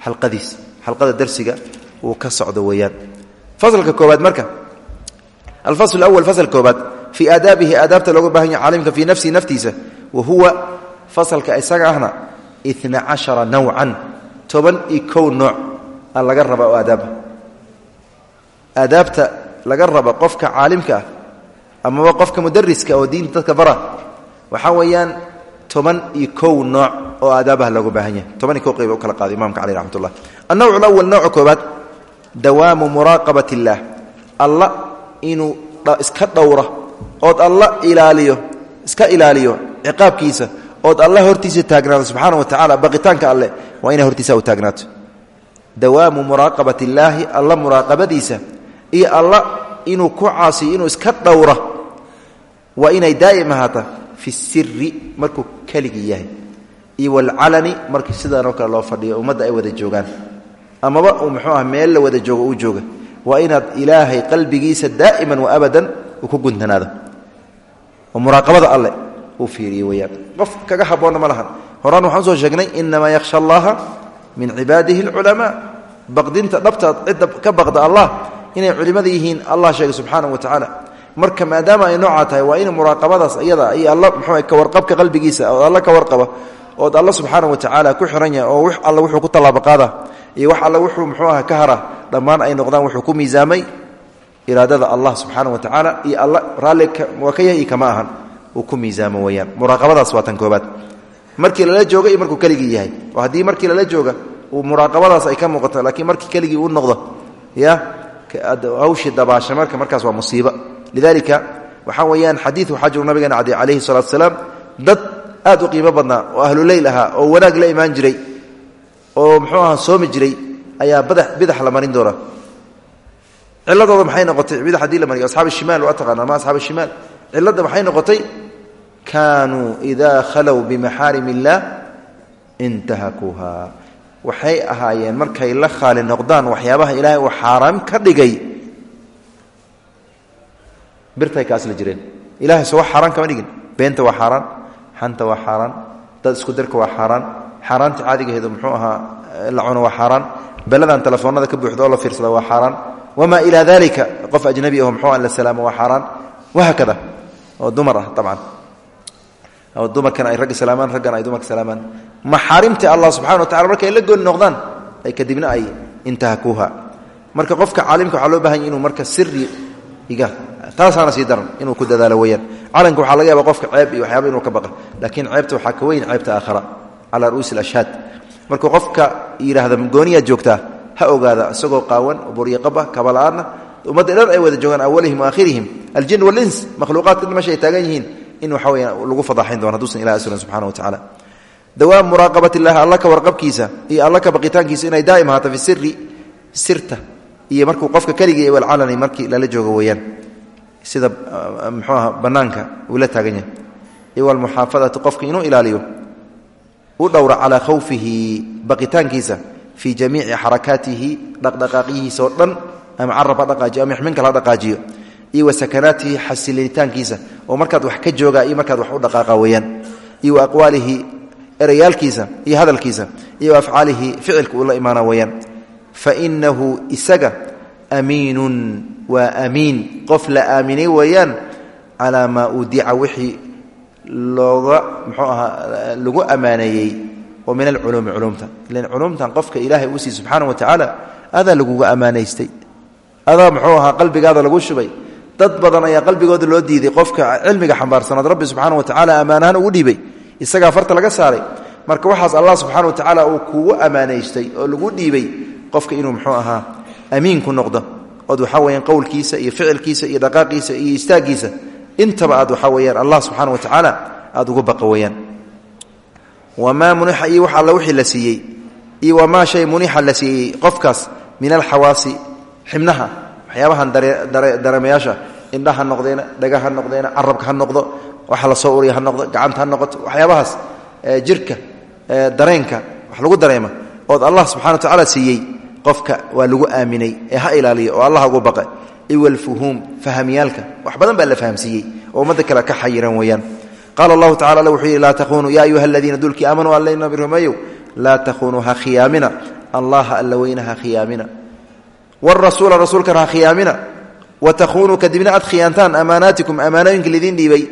xalqadiis xalqada darsiga uu ka socdo weeyaan. Fasalka koobaad marka. Alfasl awal fasal koobaad fii aadaabihi aadaabta looga baahan yahay caalimka fii fasalka isaga ahna ina cashara nawcan toban iyo nooc laga raba oo aadaaba laga raba qofka caalimka ah amaba qofka mudariska oo diinta dadka bara waxaa weeyaan toban iyo kow nooc oo aadaabaha looga baahan toban iyo kow qayba u kala qaaday imamka caleh raxmat ullah annawc alawal nooca koobaad dawaamu muraaqabat illaah alla inuu iska dhowra ood alla ilaaliyo iska ilaaliyo ciqaabkiisa ood alla hortiisa taagnaato subxaana wa tacala baqitaanka alleh waa inay hortiisa u taagnaato. Dawaamu muraaqabat illaahi alla muraaqabadiisa iyo alla inuu ku caasiyo inuu iska dhowra waa inay daa'im ahaata fi siri markuu keligii yahay iyo walcalani markii sidaanoo kale loo fadhiyo ummadda ay wada joogaan. Amaba uu muxuu ah meel la wada joogo uu jooga. Waa inaad ilaahay qalbigiisa daa'iman wa abadan ku guntanaado. Oo muraaqabada uu fiiriye weyaan qof kaga haboonna ma lahan. Horaan waxaan u soo sheegnay inamaa yakhsha allaha min cibaadihi alculamaa baqdinta dhabtaad ka baqda allah inay culimada yihiin allah sheegay subxaanahu wa tacaala. Marka maadaama ay noocaa tahay waa in muraaqabadaas iyada iyo alla mxuu ka warqabka qalbigiisa oo alla ka warqaba ood alla subxaana wa tacaala ku xiran yahay oo wax alla wuxuu ku tallaabaqaada iyo wax alla wuxuu muxuu aha ka hara dhammaan ay noqdaan wuxuu ku miisaamay iraadada allah subxaana wa tacaala iyo alla raalli waa ka uu ku miisaamo weyaan muraaqabadaas waa tan koobaad markii lala jooga iyo markuu keligii yahay. Oo haddii markii lala jooga uu muraaqabadaas ay ka muuqato laakiin markii keligii uu noqdo ya hawshii dabaasha marka markaas waa musiiba. Lidalika waxaa weeyaan xadiid waxaa jiru nabigeena calayhi salatu salaam dad aad u qiimo badnaa oo ahluleyl ahaa oo wanaag la imaan jiray oo muxuu ahaa soomi jiray ayaa bidax la marin doona. Ciladooda maxay noqotay? Bidax haddii la mariyo asxaab shimaal waa taqaana ama asxaab shimaal? Cilladda maxay noqotay kaanuu idaa khalow bimaxaarim illaah intahakuuha waxay ahaayeen markay la khaali noqdaan waxyaabaha ilaahay uu xaaraam ka dhigay birtay ka asli jireen. Ilahay so wax xaaraan kama dhigin. Beenta waa xaaraan xanta waa xaaraan dad isku dirka waa xaaraan xaaraanta caadigaheedu muxuu ahaa la cuno waa xaaraan beladan telefoonada ka buuxda oo la fiirsada waa xaaraan. Wamaa ilaa dalika qof ajnabi aho muxuu la salaamo waa xaaraan. Wahaakada oo dumar ah dabcan dumarkana ay ragga salaamaan raggana ay dumarka salaamaan maxaarimta allah subxana wa tacala markay la gooni noqdaan ay kadibna ay intahakuuha. Marka qofka caalimka waxaa loo baahan ya inuu marka siri iga taasaana sii daran inuu ku dadaalo weyaan calanka waxaa laga yaaba qofka ceeb iyo waxyaaba inuu ka baqa laakiin ceebta waxaa ka weyn ceebta aakhara calaa ru'uusi alashhaad markuu qofka yidhaahda gooniyaad joogtaa ha ogaada isagoo qaawan buryaqaba kabala'aana ummadda dhan ay wada joogaan awalihim waakhirihim aljin walins makhluuqaadka meesha ay taagan yihiin in waxa weya lagu fadaaxayn doono haduusan ilahi aslan subxana wa tacala dawaam muraaqabat illahi alla ka warqabkiisa iyo alla ka baqitaankiisa inay daa'im ahaato fi siri sirta iyo markuu qofka keligii walcalani markii lala joogo weeyaan. Sida mxuu aha bannaanka uu la taagan yahay iyo walmuxaafadatu qofka inuu ilaaliyo u dhowra calaa khawfihi baqitaankiisa fii jamiici xarakaatihi dhaqdhaqaaqiyihiisa oo dhan ama carab ha dhaqaajiyo ama xminka ha dhaqaajiyo iyo wa sakanaatihi xasilitaankiisa oo markaad wax ka jooga iyo markaad wax u dhaqaaqa weeyaan iyo wa aqwaalihi erayaalkiisa iyo hadalkiisa iyo afcaalihi ficilka uu la imaana weeyaan. Fa inahu isaga amiinun waa amiin qof la aaminay weeyaan calaa maa udica wixii looga muxuu ahaa lagu ammaaneeyey oo min alculuumi culumta ilan culumtan qofka ilaahay uu siiy subxaana wa tacaala adaa laguga ammaanaystay. Adaa muxuu ahaa qalbigaada lagu shubay dad badan ayaa qalbigooda loo diiday qofka cilmiga xambaarsanaad rabbi subxaana wa tacaala ammaanahaan ugu dhiibay. Isagaa farta laga saaray. Marka waxaas allah subxana wa tacaala uu kugu ammaanaystay oo lagu dhiibay qofka inuu muxuu ahaa amiin ku noqdo. Ood waxaa weyaan qowlkiisa iyo ficilkiisa iyo dhaqaaqiisa iyo istaaggiisa intaba aad waxaa weyaan allah subxaana wa tacaala aad uga baqa weyaan wamaa munixa iyo wax alla wixii la siiyey. Iyo wamaa shay munixa la siiyey qofkaas min alxawaasi xibnaha waxyaabahan dareemayaasha indha ha noqdeena dhaga ha noqdeena carabka ha noqdo waxa la soo uriya ha noqdo gacanta ha noqoto waxyaabahaas jirka dareenka wax lagu dareema ood allah subxana wa siiyey qofka waa lagu aaminay ee ha ilaaliyo oo allah ugu baqa iwalfuhuum fahamyaalka wax badan baa la fahamsiiyey oo ummadda kale ka xayiran weeyaan. Qaala allahu tacala wuxuu yidhi laa takhunuu yaa ayuha aladiina dulkii aamanuu allayna birumeeyow laa takhunuu ha khiyaamina allaha alla khiyaamina wrasuula rasuulkana ha khiyaamina wa takhunuu kadibna aad khiyaantaan amaanaatikum ammaanooyinka lidiin dhiibay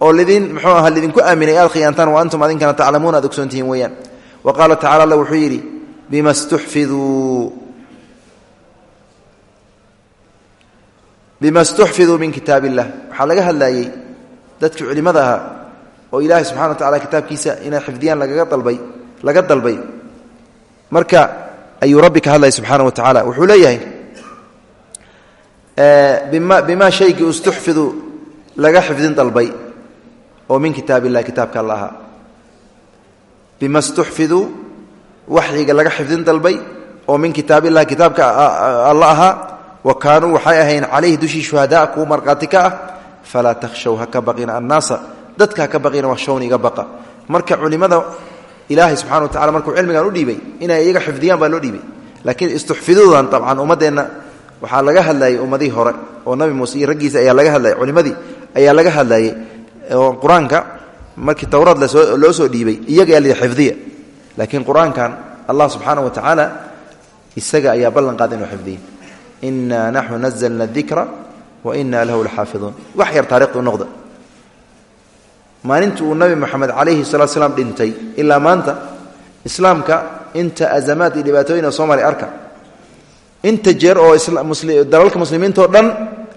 oo lidin mxuu aha lidinku aaminay aad khiyaantaan wa antum adinkana taclamuuna aad ogsoontihiin weeyaan wa qaala tacala alla wuxuu yidhi bima stuxfiduu bima stuxfiduu min kitaab illah waxaa laga hadlayey dadkii culimmada ahaa oo ilaahay subxana wa tacala marka ayuu rabbi ka hadlaya subxaana wa tacaala. Wuxuu leeyahay bima bima shaygii istuxfidu laga xifdin dalbay oo min kitaab illahi kitaabka bima stuxfiduu waxyiga laga xifdin dalbay oo min kitaab illahi kitaabka wa kaanuu waxay ahayn calayhi dushii shuhadaa kuwa markhaati ka ah falaa takhshow ha ka baqina dadka ka baqina washowni iga baqa. Marka culimada ilaahay subxana wa tacala markuu cilmigan u dhiibay inay iyaga xifdiyaan baa loo dhiibay. Laakiin istuxfiduudan dabcan ummaddeenna waxaa laga hadlayay ummadihii hore oo nabi muuse iyo raggiisa ayaa laga hadlayay culimadii ayaa laga hadlayay oo qur'aanka markii towraad loo soo dhiibay iyaga la xifdiya. Laakiin qur'aankan allah subxaana wa tacaala isaga ayaa ballan qaada inuu xifdiya inaa naxnu nazalna dikra wa inaa lahu laxaafiduun. Wax yar taarikhdu noqda maalintii uu nabi moxamed calayhi salatu slaam dhintay. Ilaa maanta islaamka inta azamaad iyo dhibaatooyina soo maray arka inta jeer oo dalalka muslimiintao dhan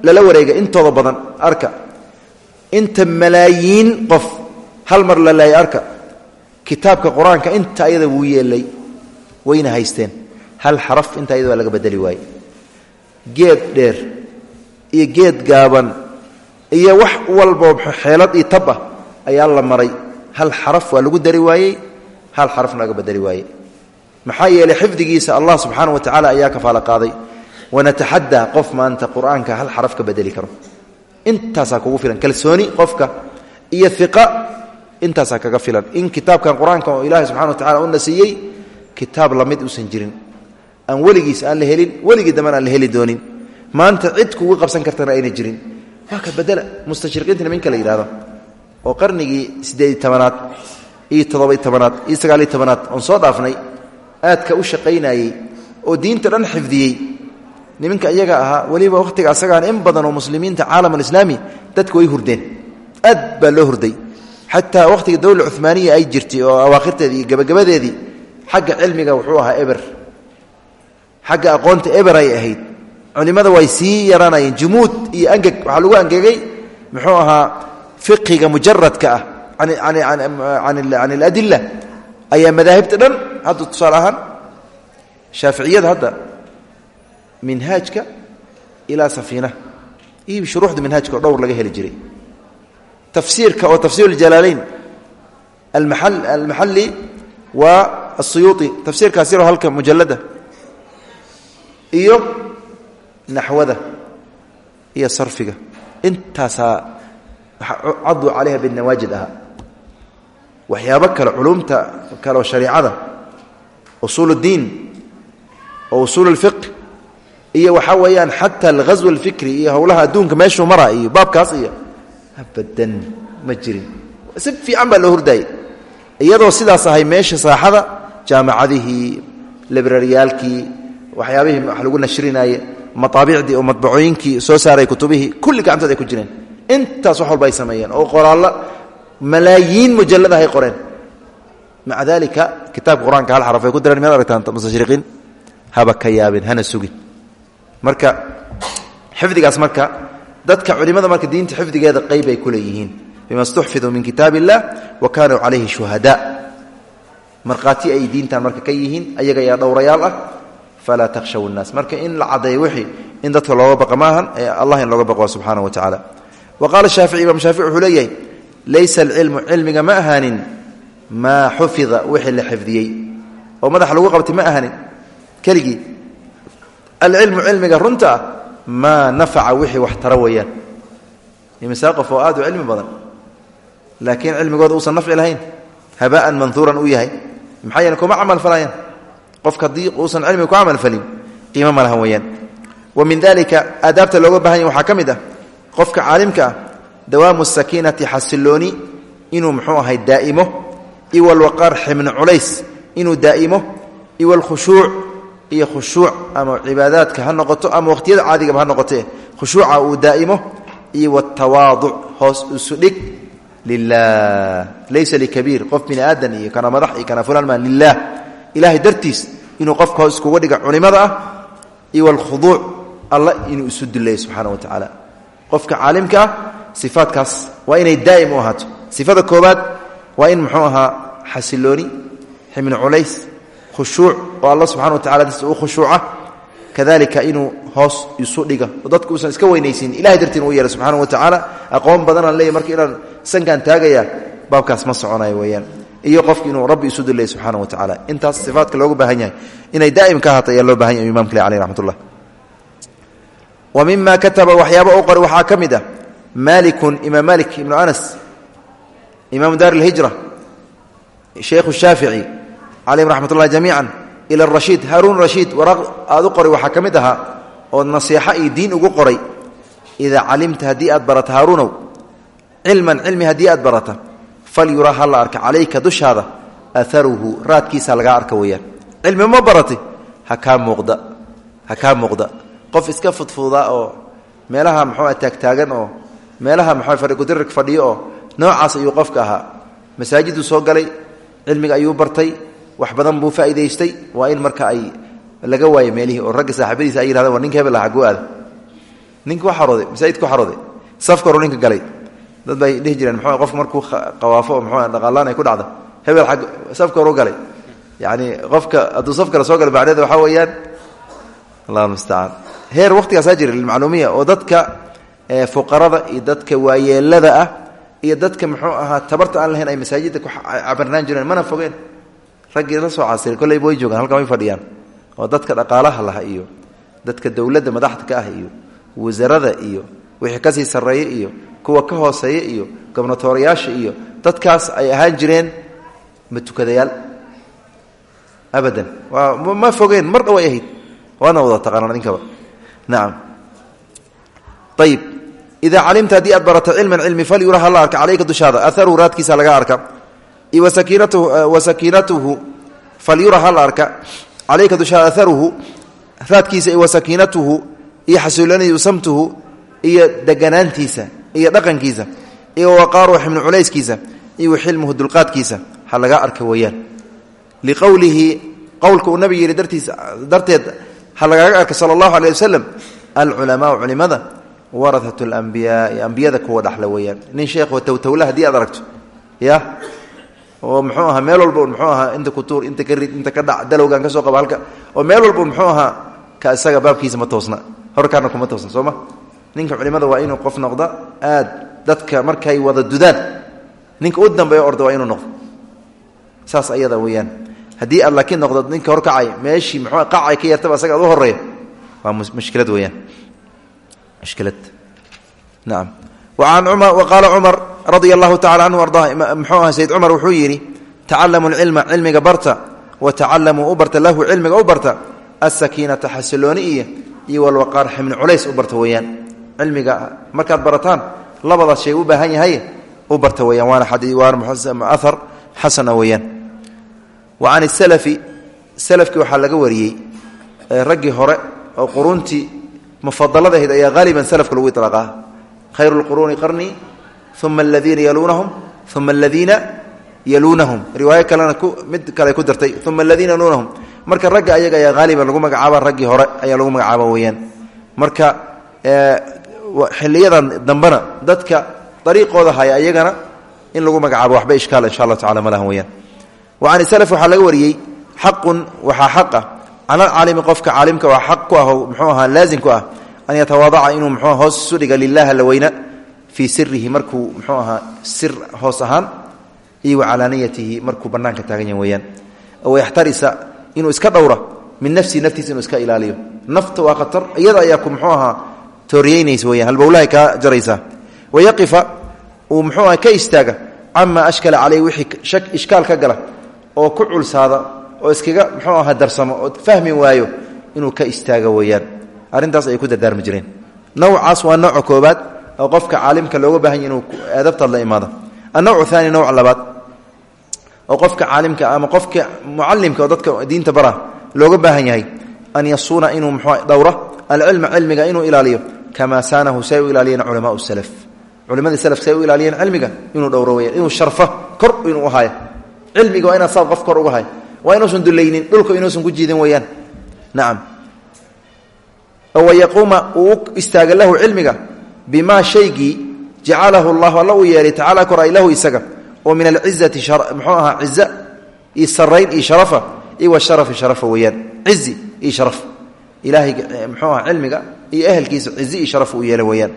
lala wareega intooda badan arka. Inta malaayiin qof hal mar la laayay arka kitaabka qur'aanka inta ayada wuu yeelay wayna haysteen. Hal xaraf inta ayada waa laga bedeli waaye geed dheer iyo geed gaaban iyo wax walboo xeelad iyo tab ah ayaa la maray. Hal xaraf waa lagu dari waayey hal xarafna laga bedeli waaye maxaa yeelay xifdigiisa allah subxaana wa tacaala ayaa kafaalo qaaday. Wanataxadaa qof maanta qur'aanka hal xaraf ka bedeli karo. Intaasaa kugu filan. Kalsooni qofka iyo iqa intaasaa kaga filan. In kitaabkan qur'aanka oo ilaahay subxana wa tacala una siiyey kitaab la mid uusan jirin. Aan weligiis aan la helin weligii dambana aan la heli doonin. Maanta cid kugu qabsan kartana ayna jirin. Waa ka bedela. Mustashriqiinta niminka la yidhahdo oo qarnigii siddeed iyo tobanaad iyo toddoba-iyo tobanaad iyo sagaaliyo tobanaad oon soo dhaafnay aadka u shaqaynayey oo diinta dhan xifdiyey niminka iyaga ahaa weliba wakhtiga asagaan in badan oo muslimiinta caalam alislaami dadku way hurdeen. Aad baa hurday. Xataa wakhtiga dowla cumaaniya ay jirtay oo awaakhirteedii iyo xagga cilmiga wuxuu ahaa eber. Xagga aqoonta eber ay ahayd. Culimmada way sii yaraanayeen. Jumuud iyo angeg waxaa lagu angegay muxuu ahaa fiqiga mujaradka ah can aladila ayaa madaahibta dhan hadda tusaale ahaan shaaficiyada hadda minhaajka ilaa safiina iyo shuruuxda minhaajka oo dhowr laga heli jiray. Tafsiirka oo tafsiir jalaalayn almaxali waa asuyuuطi tafsiirkaas yaroo halka mujalada iyo naxwada iyo sarfiga intaasaa caduu calayha binawaajid ahaa. Waxyaabo kale culumta kaleoo shariicada usuul اdiin oo usuul اlfiq iyo waxaa weeyaan xata alghasw alfikri iyo howlaha adduunka meeshuu maraa iyo baabkaas iyo abadan ma jirin. Si fiican baa loo hurdaayay. Iyadoo sidaas ahay meesha saaxada jaamacadihii librariyaalkii waxyaabihii wax lagu nashrinaye mataabicdii oo madbacooyinkii soo saaray kutubihii kulli gacantood ay ku jireen intaas wax walba ay sameeyeen oo qoraallo malaayiin mujalada hay qoreen. Maca dalika kitaabka qur'aanka hal xaraf ay ku direen miyaad aragtaan mustashriqiin haba ka yaabin hana sugin. Marka xifdigaas marka dadka culimada marka diinta xifdigeeda qayb ay ku leeyihiin. Bima stuxfiduu min kitaab illah wa kaanuu calayhi shuhadaa. Markhaati ay diintan marka ka yihiin ayaga ayaa dhowrayaal ah falaa takhshaw nnaas. Marka in la caddeeyo wixii in dadka looga baqa maahan ee allah in looga wa qaala shaafici imaam shaafici wuxuu leeyahay laysa alcilmu cilmiga ma ahaanin maa xufida wixii la xifdiyey oo madaxa lagu qabtay ma ahaanin keligii alcilmu cilmiga runta ah maa nafaca wixii wax tara weeyaan imisaa qof oo aad u cilmi badan laakiin cilmigooda uusan nafci lahayn habaan manhuuran uu yahay maxaa yeele kuma camal falayaan qofka haddii uusan cilmiga qofka caalimka ah dawaamu sakiinati xasilooni inuu muxuu ahay daa'imo. Iwalwaqaar xibno culays inuu daa'imo. Iwalkhushuuc iyo khushuuc ama cibaadaadka ha noqoto ama waqhtiyada caadigaba ha noqote khushuuca uu daa'imo. Iyo watawaaduc hoos isudhig lilah laysa likabiir qof bini aadan iyo kana madax iyo kana fulaan maa lilah ilaahay dartiis inuu qofka hoos iskuga dhiga culimada ah. Iyo walkhuduuc alla inuu isu qofka caalimka ah sifaadkaas waa inay daa'im u ahaato. Sifada koobaad waa in muxuu ahaa xasilooni xibno culays khushuuc oo alla subxana wa tacala diisa u khushuuca kadalika inuu isu dhiga. Oo dadku uusan iska weynaysin ilahay dartiin u yeehay subxaana wa tacaala aqoon badanaan leeyahy marka inaan sankaan taagaya baabkaas ma soconayo weeyaan. Iyo qofki inuu rabbi isu duleey subxaana wa tacaala intaas sifaadka loogu baahan inay daa'im ka ahaato ayaa loo baahan yahay imamka le wa mima kataba waxyaaba u qori waxaa ka mid ah malikun imaam malik ibnu anas imaamu daar alhijra sheikhu shaafici calayhim raxmat ullahi jamiica ila rashiid haaruun rashiid waraaq aad u qoray waxaa ka mid ahaa oo nasiixo iyo diin ugu qoray idaa calimta haddii aad barata haaruunow cilman cilmi haddii aad barata kaa muuqda qof iska fudfuudaa oo meelaha muxuu taagtaagan oo meelaha fadhikudirirk fadhiyo oo noocaas ayuu qofka ahaa. Masaajiduu soo galay cilmiga ayuu bartay wax badan buu faa'idaystay waa in marka ay laga waayo meelihii oo ragga saaxiibadiisa ay yidhahdaan war ninka hebel aha xaguu aada ninka ku xarooday masaajidka ku xarooday safka ninka galay. Dad bay dhihi jireen mxuu qofku markuu qawaafo oo ay ku dhacdo? Hebel ag safka horu galay. Yacni qofka hadduu saf soo gala macneeda waxaa weeyaan allah mustacaan heer waqtigaasaa jira lilmacluumiya oo dadka fuqarada iyo dadka waayeelada ah iyo dadka muxuu ahaa tabarta aan lahayn ay masaajidda ku cabarnaan jireen. Mana fogeen. Raggii la soo casiray kolleyba way joogaan halkan way fadhiyaan. Oo dadka dhaqaalaha laha iyo dadka dowladda madaxda ka ah iyo wasarada iyo wixii ka sii sarreeya iyo kuwa ka hooseeya iyo gobnatooriyaasha iyo dadkaas ay ahaan jireen matukadayaal abadan. Waa ma fogeen. Mar dhow ay ahayd. Waana wada taqaanaan inkaba nacam ayib idaa calimta haddii aad barato cilman cilmi falyura hala arka calayka dushaada. Aharuhu raadkiisa laga arka. Wa sakiinatuhu falyura hala arka. Calayka dushaada aharuhu raadkiisa wa sakiinatuhu iyo xasuulanadiiu samtuhu iyo deganaantiisa iyo dhaqankiisa iyo waqaaruhu xibnu culayskiisa iyo xilmuhu dulqaadkiisa. Ha laga arka weeyaan. Liqowlihi qowlka uu nabiga yihi dartiisa darteed ha lagaaga arka sala allahu aleyh wasalam alculamaau culimada warahat lambiyaai ambiyada kuwa dhaxla weeyaan. Nin sheekho towtowla haddii aad aragto ya? Oo muxuu ahaa meel walba un muxuu ahaa inta kutuur inta ka inta ka dhac dalowgan ka soo qaba halka. Oo meel walba un ahaa ka isaga baabkiisa ma toosna horkaana kuma toosna soo ma? Ninka culimada waa inuu qof noqda aad dadka markay wada dudaan ninka u dambeeyo orda waa inuu noqdo. Saas ayada weeyaan haddii aad laakiin noqdo ninka horkacay meeshii muxuu qacay ka yartaba asaga ad u waa mushkilad weeyaan. Mushkilad. Nacam waan cumar wa qaala cumar radia allahu tacala canhu ardaa muxuu aha sayd cumar wuxuu yidhi tacallamu lcilma cilmiga barta wa tacalamuu u lahu cilmiga u barta asakiinata xasilooni iyo iyo walwaqaar ximni culays u barta weeyaan. Cilmiga markaad barataan labadaas shay u baahan yahay u barta weyaan waana waana ahar xasana weeyaan wa can salafi salafkii waxaa laga wariyey raggii hore oo quruntii mufadalada ahayd ayaa haaliban salafka lagu ilaaqa khayru lquruuni qarnii uma aladiina yaluunahum uma aladiina yaluunahum. Riwaayo kalena mid kale ku dartay uma aladiina yaluunahum. Marka ragga ayaga ayaa haaliban lagu magacaaba raggii hore ayaa lagu magacaaba weeyaan. Marka xiliyadan dambena dadka ariiqooda haya ayagana in lagu magacaabo waxba ishkaal insha allah tacala ma lahan weyaan wa can salaf waxaa laga wariyey xaqun waxaa xaqa cala alcaalimi qofka caalimka waa xaq ku ah oo muxuu ahaa laazim ku ah an yatawaadaca inuu muxuu hoos isu dhiga lilaah la weyna fii sirihi markuu muxuu ahaa sir hoos ahaan iyo wa calaaniyatihi markuu bannaanka taagan yahay weyaan yaxtarisa inuu iska dhowra min nafsihi naftiisa inuu iska ilaaliyo. Nafta waa khatar iyada ayaa ku muxuu ahaa tooriyeynaysa weyaan halbowlahay kaa jaraysaa wayaqifa uu oo ku culsaada oo iskaga muxuu aha darsamo oo fahmi waayo inuu ka istaago weeyaan. Arrintaas ayay ku dardaarmi jireen. Nawcaas waa nooca koobaad oo qofka caalimka looga baahanya inuu aadabtaad la imaado. Annawcu haani nowca labaad oo qofka caalimka ama qofka mucalimka oo dadka diinta bara looga baahan yahay an yasuuna inuu mxuu dhowra alcilma cilmiga inuu ilaaliyo kamaa saanahu say u ilaaliyeen salaf. Culimadii salafka say u ilaaliyeen inuu dhowro weyaan inuu sharfo kor inuu u hayo cilmiga waa inaad saab qof kor uga hay waa inuusan dulaynin dhulka inuusan ku jiidin weeyaan. Nacam wayaquuma uu u istaaga lahu cilmiga bimaa shaygii jacalahu llahu alla uu yeelay tacala koray isaga. Oo min alcizati mxuu ahaa ciza iyo iyo sharafa sharafa weeyaan. Cizi iyo sharaf. Ilaahay cilmiga iyo ehelkiisa cizi iyo sharaf uu yeelay weeyaan.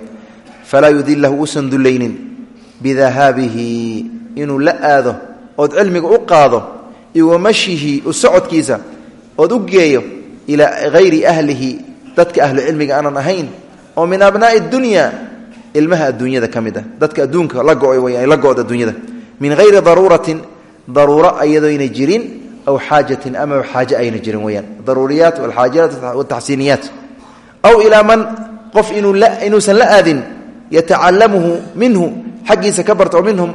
Falaa yudilahu uusan dulaynin. Bidahaabihi inuu ood cilmiga u qaado iyo wamashihi u socodkiisa ood u geeyo ilaa hayri ahlihi dadka ahlu cilmiga aanan ahayn oo min abnaa'i dunya ilmaha adduunyada ka mid ah dadka adduunka la way la go-da adduunyada. Min hayri daruuratin daruuro ayadoyna jirin aw xaajatin ama xaaje ayna jirin weyaan daruuriyaat walxaajaat wataxsiiniyaat aw ilaa man qof inuusan la aadin yatacalamuhu minhu xaggiisa ka barta oo minhum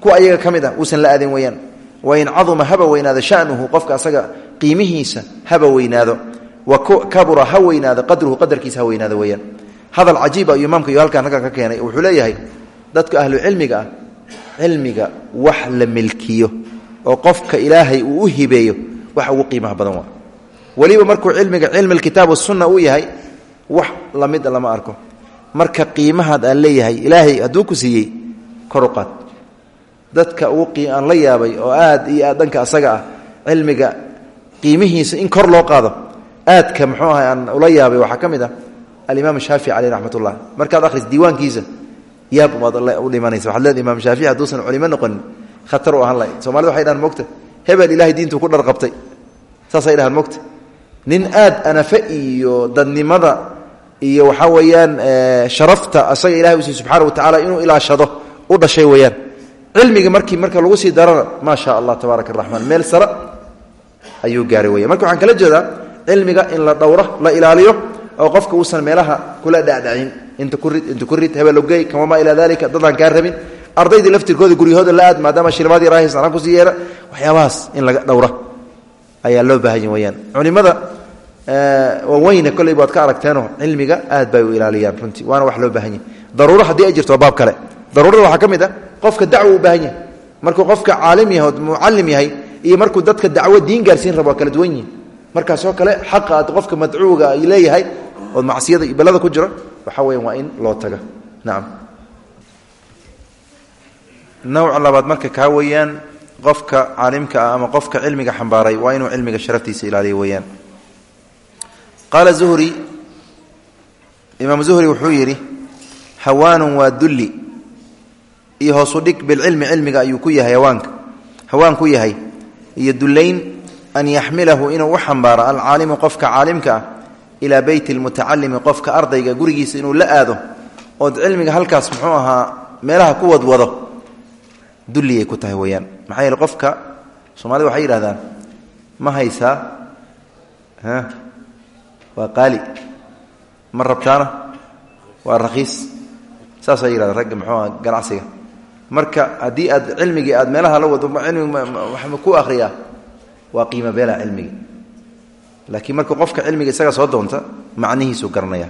kuwa ayaga ka mid ah uusan la aadin weyaan wain caduma haba weynaado shanuhu qofka asaga qiimihiisa haba weynaado. Wa kabura ha weynaado qadruhu qadarkiisa ha weynaado weyaan hadal cajiiba iyo imaamka iyo halkan ka keenay. Wuxuu leeyahay dadka ahlu cilmiga ah cilmiga wax la milkiyo oo qofka ilaahay uu u hibeeyo wax ugu qiimaha badan waa. Weliba markuu cilmiga cilmi alkitaab wasunna uu yahay wax lamida lama arko. Marka qiimahaad aan leeyahay ilaahay hadduu ku siiyey kor u qaad dadka ugu aan la yaabay oo aad iyo aad dhanka asaga ah cilmiga qiimihiisa in kor loo qaado aadka muxuu aha aan ula yaabay waxaa ka mid ah alimaam shaafici caleyh raxmat markaad akhris diiwaankiisa yaab umaad u dhimanaysa. Waxad leeda imam shaafici hadduusan culimo noqonin khatar u ahaan lahay somalida waxay dhahaan mogta hebel ilahay diintuu ku dharqabtay. Saasay dhahaan mogta nin aad anafe iyo dadnimada iyo waxaa weeyaan sharafta asaga ilahay u siiy subxaana wa tacala inuu ilaashado u dhashay weeyaan cilmiga markii marka lagu sii darana maa sha allah tabaaraka araxmaan meel sare ayuu gaaray weya marka waxaan kala jeedaa cilmiga in la dhowro la ilaaliyo oo qofka uusan meelaha kula dhacdhacin. Inta kurid inta kurid hebelogey kamama ilaa dalika dadaan kaa rabin. Ardaydii laftirkooda guryahooda la aad maadaama shilmaadii raahaysan ku sii yeera waxyaabahaas in laga dhowra ayaa loo baahanya weyaan culimada waaweyne kolley baad ka aragteenoo cilmiga aad bay u ilaaliyaan runtii waana wax loo baahan yahy daruuro haddii ay jirto waa baab kale daruurada waxaa ka mid ah qofka dacwo u baahan yahay. Markuu qofka caalim yahay mucalim yahay iyo markuu dadka dacwo diin gaarsiin rabo waa kala duwan yihiin markaasoo kale xaqa aad qofka madcuuga ay leeyahay ood macsiyada iyo balada ku jira waxaa weyan waa in loo taga nacam nawca labaad marka kaa weeyaan qofka caalimka ah ama qofka cilmiga xambaaray waa inuu cilmiga sharaftiisa ilaaliyo weeyaan. Qaala zuhri imaam zuhri wuxuu yidhi hawaanun waa dulli iyo hoosu dhig bilcilmi cilmiga ayuu ku yahay hawaanka. Hawaan ku yahay iyo dullayn an yaxmilahu inuu u xambaaro alcaalimu qofka caalimka ah ilaa beyti lmutacalimi qofka ardayga gurigiisa inuu la aado ood cilmiga halkaas muxuu ahaa meelaha ku wadwado. Dulliyay ku tahay weyaan maxaa yeele qofka soomaalida waxay yidhahdaan ma haysaa waa qaali. Ma rabtaana? Waa rakiis saasay yidhahda ragga muxuu aha ganacsiga marka haddii aad cilmigii aad meelaha la wado ku akhriyaa? Waa qiimo beela cilmigi laakiin marka qofka cilmiga isaga soo doonta macnihiisuu garanaya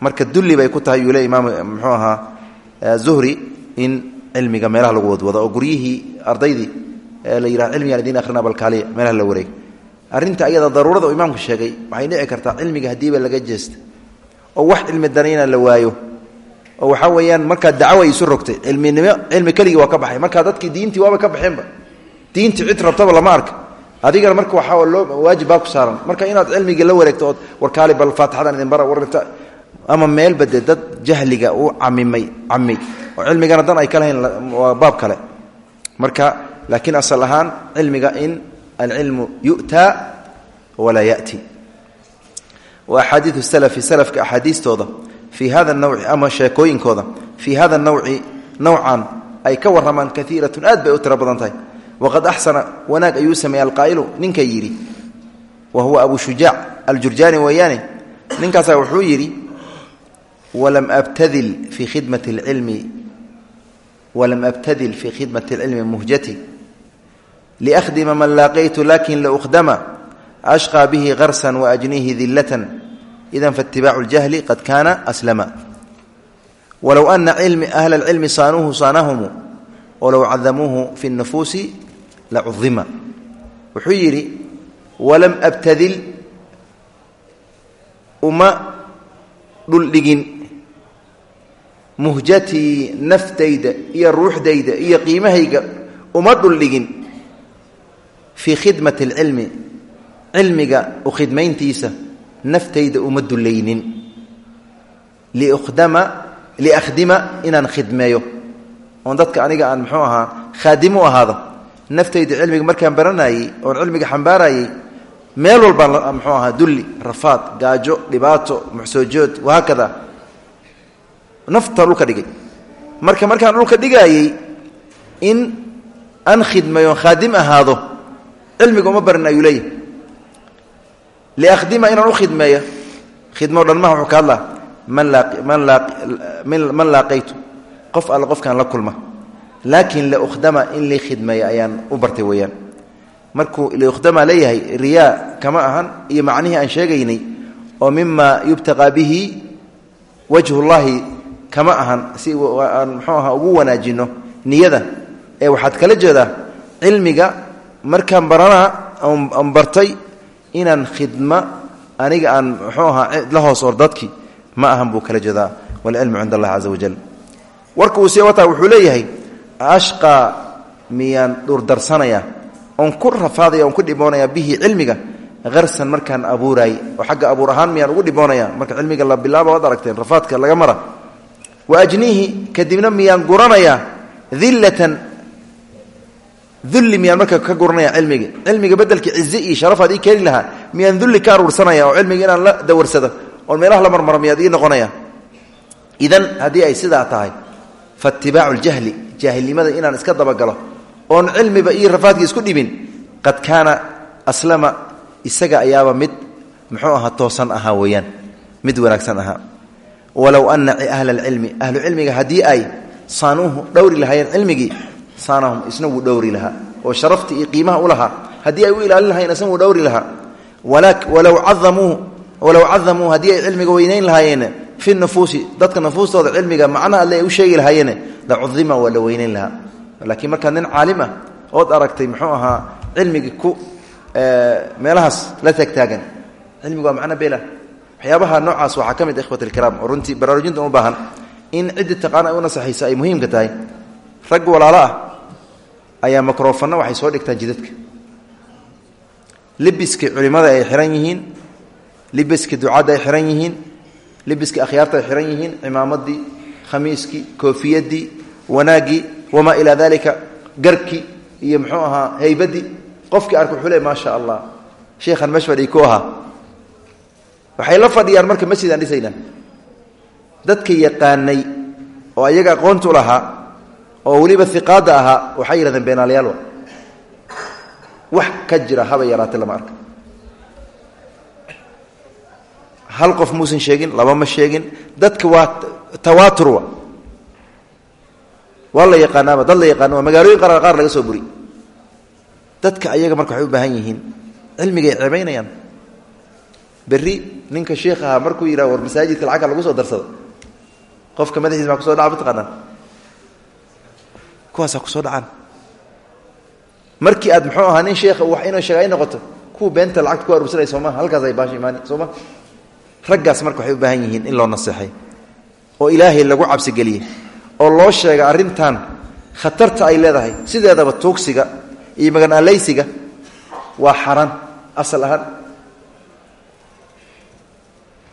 marka dulli bay ku tahay yuu le imaam muxuu ahaa zuhri in cilmiga meelaha lagu wadwado oo guryihii ardaydii la yidhaha cilmigaan idiin akhrina balkaaliya meelaha la wareeg arrinta ayada daruurada uu imaamku sheegay waxay dhici kartaa cilmiga haddiiba laga jeesta oo wax cilmi danayna la waayo oo waxaa weeyaan markaa dacwo ay isu rogtay. Cilminimo cilmi keligii waa ka baxay. Markaa dadkii diintii waaba ka baxeenba. Diintii cid rabtaba lama arka. Adigana marka waxaa loo waajib baa ku saaran. Marka inaad cilmigii la wareegto ood warkaali bal faatixadan idin bara warinta ama meelba dee dad jahliga uu camimay cami oo cilmigana dan ay ka lahayn waa baab kale. Marka laakiin asal ahaan cilmiga in alcilmu yu'taa walaa ya'ti. Wa axaadiiu salafi salafka axaadiistooda fii hada nawci ama sheekooyinkooda fii hada nawci nowcan ay ka warramaan kaiiratun aad bay u tiro badan tahay. Waqad axsana wanaag ayuu sameeyey alqaa'ilu ninka yidhi wa huwa abu shujaac aljurjaani weeyaane ninkaasaa wuxuu yidhi walam abtadil fii khidmati lcilmi walam abtadil fii khidmati alcilmi muhjati liakhdima man laaqaytu laakiin laukhdama ashqى bihi garsan waajnihi dilatan idan faitibaacu ljahli qad kaana aslama walow ana ahla cilmi saanuuhu saanahumu walow cadamuuhu fi nufuusi la cudima wuxuu yidhi walam abtadil uma dhuldhigin muhjatii naftayda iyo ruuxdayda iyo qiimahayga uma dhuldhigin fii khidmati alcilmi cilmiga u khidmayntiisa naftayda uma dulaynin liakhdima inaan khidmeeyo. Oon dadka aniga aan muxuu ahaa khaadim u ahaado. Naftayda cilmiga markaan baranayey oon cilmiga xambaarayey meel walbaan muxuu ahaa dulli rafaad gaajo dhibaato muxsoojood wahaakada nafta dhulka marka markaan dhulka dhigaayey in aan khidmeeyo khaadim ahaado cilmiga uma baran ayuu leeyahy liakhdima inaan u khidmeeyo khidmo dhan maha wuxuu ka hadlaa man laaqaytu qof alle qofkaan la kulma laakiin liukhdama in lii khidmeeya ayaan u bartay weeyaan markuu liukhdama leeyahay riyaa kama ahan iyo macnihii aan sheegaynay oo mima yubtaqaa bihi wajhullaahi kama ahan si aan muxuu aha ugu wanaajino niyada ee waxaad kala jeedaa cilmiga markaan baranaa bartay inaan khidma aniga aan muxuu ahaa la hoos or dadki ma ahan buu kala jeedaa walcilmu cind allah caza wajal warka uu see wataa wuxuu leeyahay ashqaa miyaan dhurdarsanaya oon ku rafaadaya oon ku dhiboonaya bihi cilmiga harsan markaan abuuraay oo xagga abuur ahaan miyaan ugu dhiboonaya marka cilmiga la bilaaba waad aragteen rafaadka laga mara. Wa ajniihi kadibna miyaan guranaya dillatan dulli miyaan marka ka guranaya cilmiga cilmiga bedelka cize iyo sharafaad ii keeni lahaa miyaan dulli ka aruursanaya oo cilmiga inaan la dawarsado oon meelaha la marmaro miyaad ii noqonaya? Idan haddii ay sidaa tahay faitibaacu ljahli jaahilnimada inaan iska dabagalo oon cilmiba iyo rafaadka isku dhibin qad kaana aslama isaga ayaaba mid muxuu ahaa toosan ahaa weeyaan mid wanaagsan ahaa. Walow ana ahla alcilmi ahlu cilmiga haddii ay saanuuhu dhowri lahaayeen cilmigii saanahum isna wuu dhowri lahaa oo sharaftii iyo qiimaha u lahaa haddii ay u ilaalin lahayen isna wuu dhowri lahaa. Walow cadamuu haddii ay cilmiga weynayn lahaayeen fi nufuusi dadka nufuustooda cilmiga macnaha alle u sheegi lahaayeene la cudima waa la weynayn lahaa. Laakiin markaad nin caalim ah aragtay muxuu ahaa cilmigii ku meelahaas la taagtaagan cilmigu waa macno bela noocaas waxaa ka mid ikhwat alkiraam oo runtii baraarujinta u baahan. In ciddii taqaana u nasaxaysa ay muhiimka tahay. Rag walaalo ah ayaa microfanna waxay soo dhigtaan jidadka. Libiskii culimmada ay xihan yihiin libiskii ducadda ay xihan yihiin libiskii akhyaarta ay xihan yihiin cimaamadii khamiiskii koofiyadii wanaaggii wamaa ilaa dalika garkii iyo muxuu ahaa haybadii qofkii arka wuxuu le sha allah sheikhan mashfadhi ku waxay la fadhiyaan marka masjid aan dhisaynaa. Dadka yaqaanay oo ayaga aqoontu lahaa oo weliba iqaada ahaa waxay yidhahdeen beenaalayaalwa wax ka jira haba yaraate lama arka hal qof muusan sheegin laba ma sheegin dadka waa tawaaturwa waa la yaqaanaaba dad la yaqaana waa magaalooyin qaar qaar laga soo buri. Dadka ayaga marka waxay u baahan yihiin cilmigay ceebaynayaan. Berri ninka sheikh markuu yidhaha war masaajidka lacagka lagu soo darsado. Qofka madaxiis maa kuso dhaca mataqaanaan kuwaasaa ku soo dhacaan. Markii aad muxuu ahaa nin sheekha wax inuu sheega noqoto kuwa beenta lacagta ku aruursanaya sooma halkaas ay baasha imaani sooma raggaas marka waxay u baahan yihiin in loo naseexay oo ilaahay lagu cabsigeliyey oo loo sheega arrintan khatarta ay leedahay sideedaba tuugsiga iyo maganaalaysiga waa xaraan asal ahaan.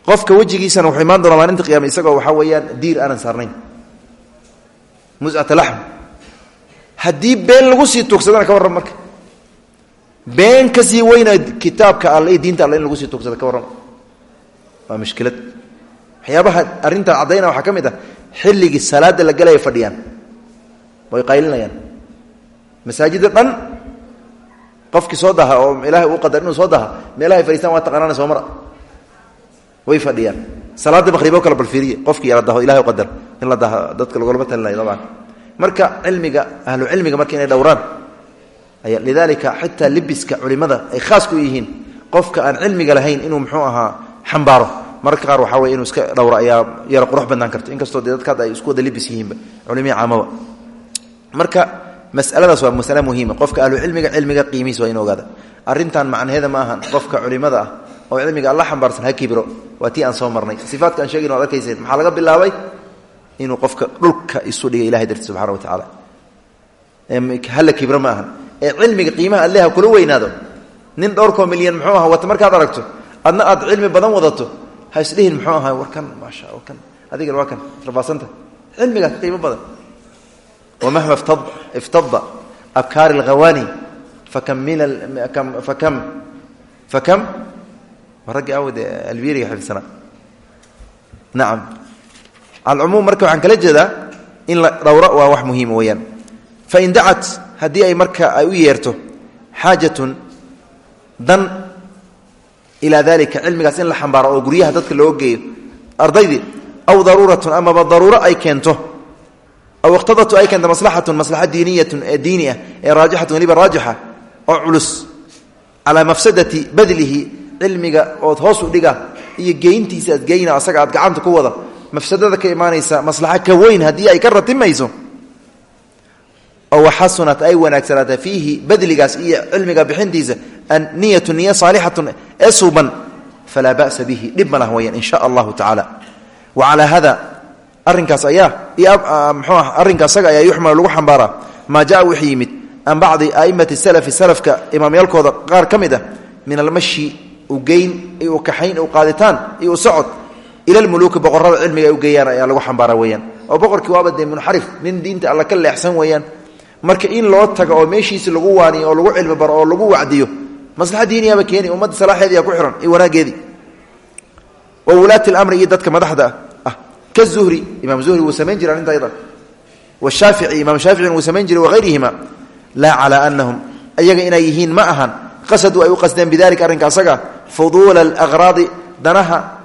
Qofka wejigiisana wuxuu imaan doona maalinta qiyama isagoo waxaa diir aanan saarnayn. Muscata laxm haddii been lagu sii tuugsadana ka warram marka. Been ka weyna kitaabka alle diinta alle lagu sii tuugsada ka warram waa mushkilad. Waxyaabaha arrintaa caddayna waxaa ka mid ah la galaya fadhiyaan. Way qaylinayaan. Masaajidda dhan qofkii soo daha oo ilaahay uu qadar soo daha meelahay fadhiistaan waa taqaanana soo way fadhiyaan. Salaadda maqhriboo kale balfiiriye qofkii la daho ilahay qadar in la daha dadka lagolama talinayo dabcan marka cilmiga ahlu cilmiga marka inay dhowraan aya lidaalika xitaa libiska culimada ay khaas ku yihiin qofka aan cilmiga lahayn inuu muxuu ahaa xambaaro. Mararka qaar waxaa wey inuu iska dhowro ayaa yaro qurux badnaan karto. Inkastoo dadka ay isku wada libis yihiinba culimihii caamaba. Marka masaladaas waa masale muhiima. Qofka ahlu cilmiga qiimihiis waa inu ogaada. Arrintan macnaheeda ma ahan. Qofka culimada ah oo cilmiga alla xambaarsan ha kibro waa aan soo marnay. Sifaadka aan sheegin waad arkayseen maxaa laga bilaabay inuu qofka dhulka isu dhigay ilahay darti subxana wa tacaala hala kibro ma ahan. Ee cilmiga qiimaha alle ha kula weynaado. Nin dhowrkoo milyan muxuu aha wata markaad aragto adna aad cilmi badan wadato ha isdhihin muxuu ahaa war kan maasha kan adigan waa kan rafaasanta cilmigaas qiimo badan. Wamahma iftada abkaari alghawani fakam min fakam fakam raggii awde albiriga xifdisana. Nacam alcumuum marka waxaan kala jeedaa in la dhowro waa wax muhiima weeyaan. Fain dacat haddii ay marka ay u yeerto xaajatun dan ilaa dalika cilmigaas in la xambaaro oo guryaha dadka loo geeyo. Ardaydii aw daruuratun amaba daruuro ay keento aw iqtadatu ay keenta maslaxatun maslaxa diiniyatun ee diini ah ee raajixatun weliba raajixa oo culus. Mafsadati badlihi cilmiga ood hoos u dhiga iyo geyntiisa aad geyna asaga aad gacanta ku wada mafsadada ka imaanaysa maslaxo ka weyn haddii ay ka ratimayso oo waxasunat ay wanaagsanaata fiihi badligaas iyo cilmiga bixintiisa niyatu niya saalixatun ee suuban falaa ba'sa bihi dhib ma lah weyaan in wa calaa hada arrinkaas ayaa mxuu ah arrinka asaga ayaa yuxmalu lagu xambaaraa maa jaa wixii yimid can bacdi a'immati salafi salafka imaamyaalkooda qaar ka mid ah min ugeyn iyo ukaxayn u qaaditaan iyo socod ila lmuluuki boqorada cilmiga ay ugeeyaan ayaa lagu xambaara weyaan oo boqorkii waaba dee munxarif nin diinta alla ka leexsan weeyaan. Marka in loo tago oo meeshiisi lagu waaniyo oo lagu cilmi baro oo lagu wacdiyo maslaxa diiniyaba keeni ummadda salaaxeediyaa ku xihan iyo wanaageedii wa wulaati lamri iyo dadka madaxda ah. Ka zuhri imaam zuhri wuu samayn jira arrinta aydan washaafici imaam shaaficin wuu samayn jiray wahayrihima laa calaa anahum ayaga inay yihiin ma ahan. Qasaduu ay u qasdeen bidalika arrinka asaga fuduula alaqraadi danaha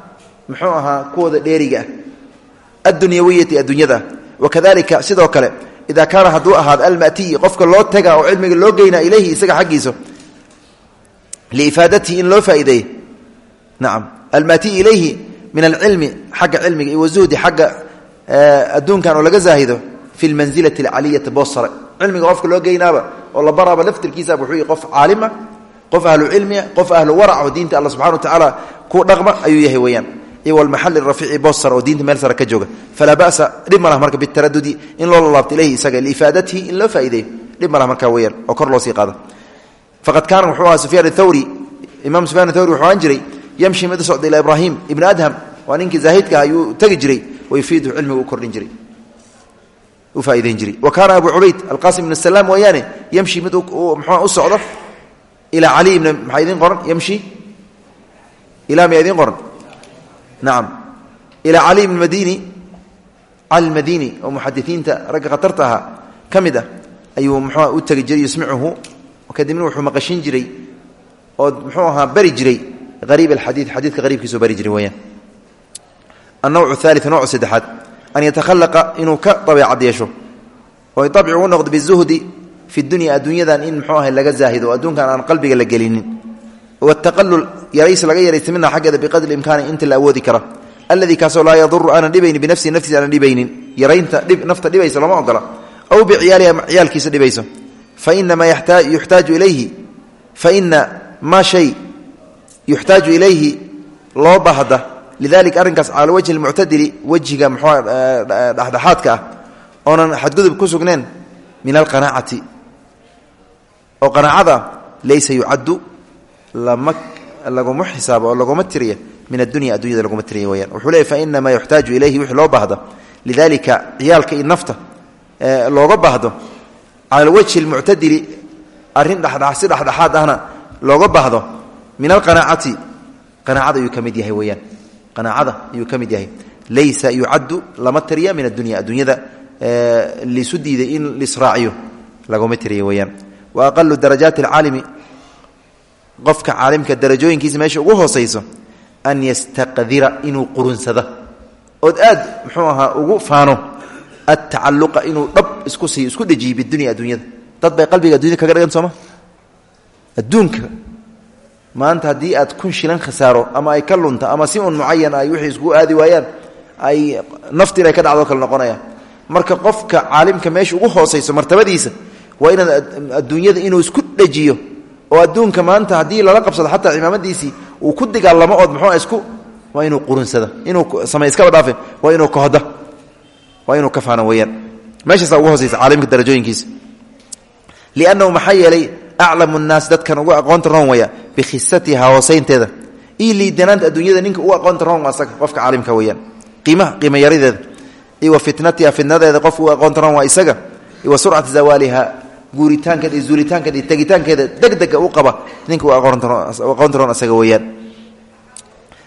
muxuu ahaa kuwooda dheeriga ah addunyawiyati addunyada wakadalika sidoo kale ida kaana hadduu ahaado almatiyi qofka loo taga oo cilmiga loo geynaa ilayhi isaga xaggiisa liifaadatihi in loo faa'ideeye nacam almatiyi ilayhi min alcilmi xagga cilmiga iyo wazuhdi xagga adduunkan oo laga zaahido fi lmansilati alcaliyati boosare cilmiga qofka loo geynaaba oo la baraaba laftirkiisa wuxuu qof caalima qof ahlu cilmiga qof ahlu warac oo diinta alla subxana wa tacaala ku dhaqma ayuu yahay weeyaan iyo walmaxali rafiici boosar oo diinta meel sare ka jooga. Falaa ba'sa dhib ma lah marka bitaradudi in loo lalaabto ilayhi isaga liifaadatihi in loo faa'ideeyo dhib ma lah markaa weyaan oo kor loo sii qaada faqad kaana wuxuu ahaa sufyaan athawri imaam sufyan athawri wuxuu ahaan jiray yamshi mid u socda ilaa ibraahim ibni adham. Waa ninkii zaahidka ah ayuu tegi jiray wayufiidu cilmigu u kordhin jiray u faa'idayn jiray. Wa kaana abu cubayd alqasim ibn salaam weeyaane yamshi mid muxua u socdo ilaa cali ibn maxaa idiin qoran? Yamshi? Ilaa miyaa idiin qoran nacam ilaa cali ibn madini. Cali madini oo muxadisiinta ragga khatarta ahaa. Ka mid ah ayuu muxua u tegi jiray yusmicuhu. Kadibna wuxuu maqashin jiray oo muxuu ahaa bari jiray ariib alxadii xadiidka qariibkiisoo bari jiray weyaan annawcu aali noocu saddexaad. An yatakhalaqa inuu ka dabeecad yeesho. Oo abci u noqdo bizuhdi fi dunya adduunyadan in muxuu ahay laga zaahido adduunkan aan qalbiga la gelinin wataqalul yarays laga yaraysta minha xaggeeda biqadri imkaani inta la awoodi kara alladii kaasoo laa yaduru aanan dhibaynin binafsihi naftiisa aanan dhibaynin yaraynta nafta dhibaysa lama ogola aw biciyaaliha ciyaalkiisa dhibayso fainamaa yuxtaaju ilayhi faina maa shay yuxtaaju ilayhi loo baahda lidalika arrinkaas cala wajhi lmuctadili wejiga mxua dhexdhexaadka ah oonan xadgudub ku sugneen min alqanaacati oo qanaacada laysa yucaddu lama laguma xisaabo oo laguma tiriya min addunya addunyada laguma tiriya weyaan wuxuu leeyay fainamaa yuxtaaju ilayhi wixii loo baahda lidalika ciyaalka iyo nafta looga baahdo cala wajhi lmuctadili arrin si dhexdhexaad ahna looga baahdo min alqanaacati qanaacada ayuu ka mid yahay weyaan qanaacada ayuu ka mid yahay. Laysa yucaddu lama tiriya min addunya addunyada liisu diiday in lisraaciyo laguma tiriya weyaan wa aqalu darajaati alcaalimi qofka caalimka darajooyinkiisa meesha ugu hoosayso an yastaqdira inuu qurunsada ood aad muxuu ahaa ugu faano atacaluqa inuu dhab isku siiyo isku dhejiyo bidunya adduunyada. Dad bay qalbiga addunyada kaga dhigan sooma? Adduunka. Maanta haddii aad kun shilan khasaaro ama ay ka lunta ama si un mucayan ay wixii iskugu aadi waayaan ay naftiin ay ka dhacdo kale noqonayaan marka qofka caalimka meesha ugu hoosayso martabadiisa waa inaad adduunyada inuu isku dhejiyo oo adduunka maanta haddii lala qabsado xataa cimaamadiisii uu ku dagaalamo ood muxuu isku waa inuu qurunsada inuu samay iskaba dhaafe waa inuu kohda waa inuu ka faano weeyaan. Meeshaasaa ugu hoosaysa caalimka darajooyinkiisa. Liannahu maxaa yeelay aclamu dadkan ugu aqoonta roon waya bikhisatiha hoosaynteeda iyo liidanaanta adduunyada ninka ugu aqoonta roon asaga qofka caalimka weyaan qiimaha yarideeda. Iyo wa fitnatiha qofka ugu aqoonta roon waa isaga. Iyo wa surcati guuritaankeeda iyo zuulitaankeeda iyo tegitaankeeda degdega u qaba ninka aqoonta roon asaga weeyaan.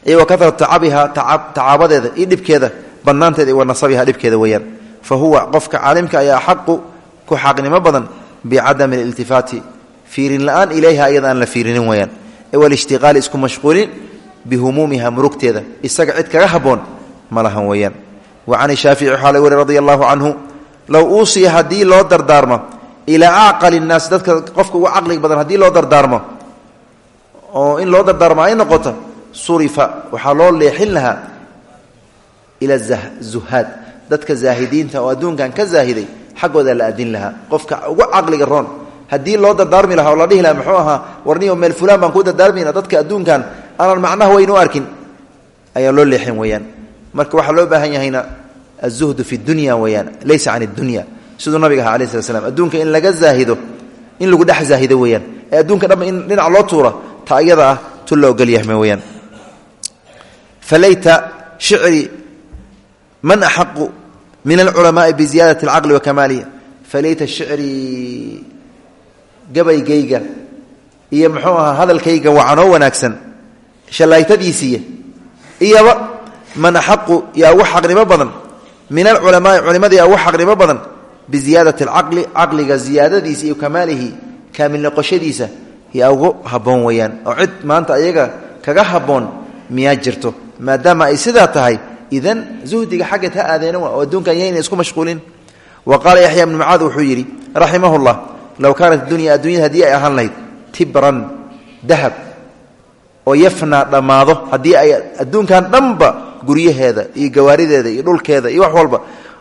Iyo wa karat tacabiha tacaabadeeda iyo dhibkeeda banaanteeda iyo nasabiha dhibkeeda weeyaan. Fa huwa qofka caalimka ayaa axaqu ku xaqnimo badan bicadami aliltifaati fiirin la'aan ilayha ayada aan la fiirinin weyaan walishtiqaali isku mashquulin bihumuumiha murugteeda isaga cid kaga haboon ma lahan weeyaan. Wa can shaafici waxaa laga wari radi allahu canhu low uusiya haddii loo dardaarmo ilaa acqali nnaas dadka qofka ugu caqliga badan haddii loo dardaarmo oo in loo dardaarmo ay noqoto surifa waxaa loo leexin lahaa ila zuhaad. Dadka zaahidiinta oo adduunkan ka zaahiday xaggooda la adin lahaa. Qofka ugu caqliga roon haddii loo dardaarmi lahaa oo la dhihi laha muxuu ahaa warniyo meel fulaan baan kuu dardaarmayna dadka adduunkan aanan macnaha waynu arkin ayaa loo leexin weyaan marka waxaa loo baahan yahayna azuhdu fi dunya weyaan laysa can dunya siduu nabiga aha alai slam adduunka in laga zaahido in lagu dhex zaahido weyaan ee adduunka dhanba in dhinac loo tuura ta ah tu la ogolyahme weyaan falayta shicri man axaqu min alculamaai biziyaadati alcaqli wa kamaalihi. Falayta shicrii gabaygayga iyo muxuu ahaa hadalkayga wacanoo wanaagsan. Shallaaytadiisiiya iyaba man axaqu yaa ugu xaqnimo badan. Min alculamaai culimadii yaa ugu xaqnimo badan biziyaadati alcaqli caqliga ziyaadadiisa iyo kamaalihi kaamil noqoshadiisa yaa ugu habboon weeyaan oo cid maanta ayaga kaga habboon miyaa jirto maadaama ay sidaa tahay idan zuhdiga xaggeed ha aadeena oo adduunkan yayna isku mashquulin wa qaala yaxya bnu mucaad wuxuu yidhi raximahu llah low kaanat dunya adduunyada haddii ay ahaan lahayd tibran dahab oo yafnaa dhammaado haddii ay adduunkan dhanba guryaheeda iyo gawaarideeda iyo dhulkeeda iyo wax walba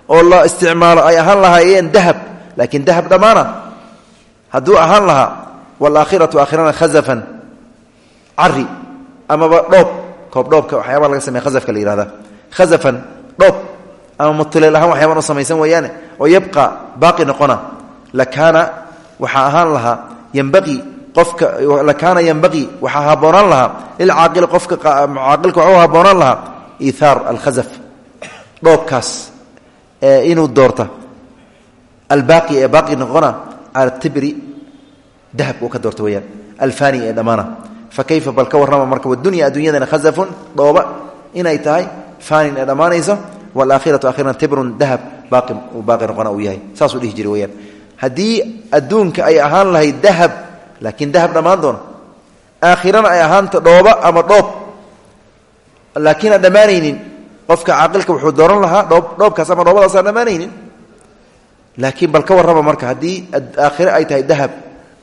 oo la isticmaalo ay ahaan lahaayeen dahab laakiin dahab dhammaana hadduu ahaan lahaa waalaakhiratu aakhirana khazafan. Cari amaba dhoob. Koob dhoobka waxyaabaa laga sameya khazafka la yihahda khazafan dhoob. Ama mutuleel ahaan waxyaabaan u samaysan weeyaane oo yabqa baaqi noqona. Lakaana waxaa ahaan lahaa yambaqii qofka lakaana yambaqii waxaa habboonaan lahaa. Lilcaaqili qofka caaqilka waxuu habboonaan lahaa. Iithaar alkhazaf. Dhoobkaas inuu doorta. Albaaqi ee baaqi noqona tibri dahab uu ka doorta weyaan alfani ee dhammaana bal ka warrama marka wadunya adduunyadana khazafun dhooba. Inay tahay fanin ee dhammaanaysa waalaakhiratu aakhirana tibrun dahab baaqi uu baaqi noqona yahay. Saasuu dhihi jiray weyaan haddii adduunka ay ahaan lahayd dahab laakiin dahab dhammaan doona. Ay ahaanta dhooba ama dhoob. Laakiin aan qofka caaqilka wuxuu dooran lahaa dhoob dhoobkaas ama dhoobadaas aan dhammaanaynin. Laakiin bal ka warrama marka haddii aakhire ay tahay dahab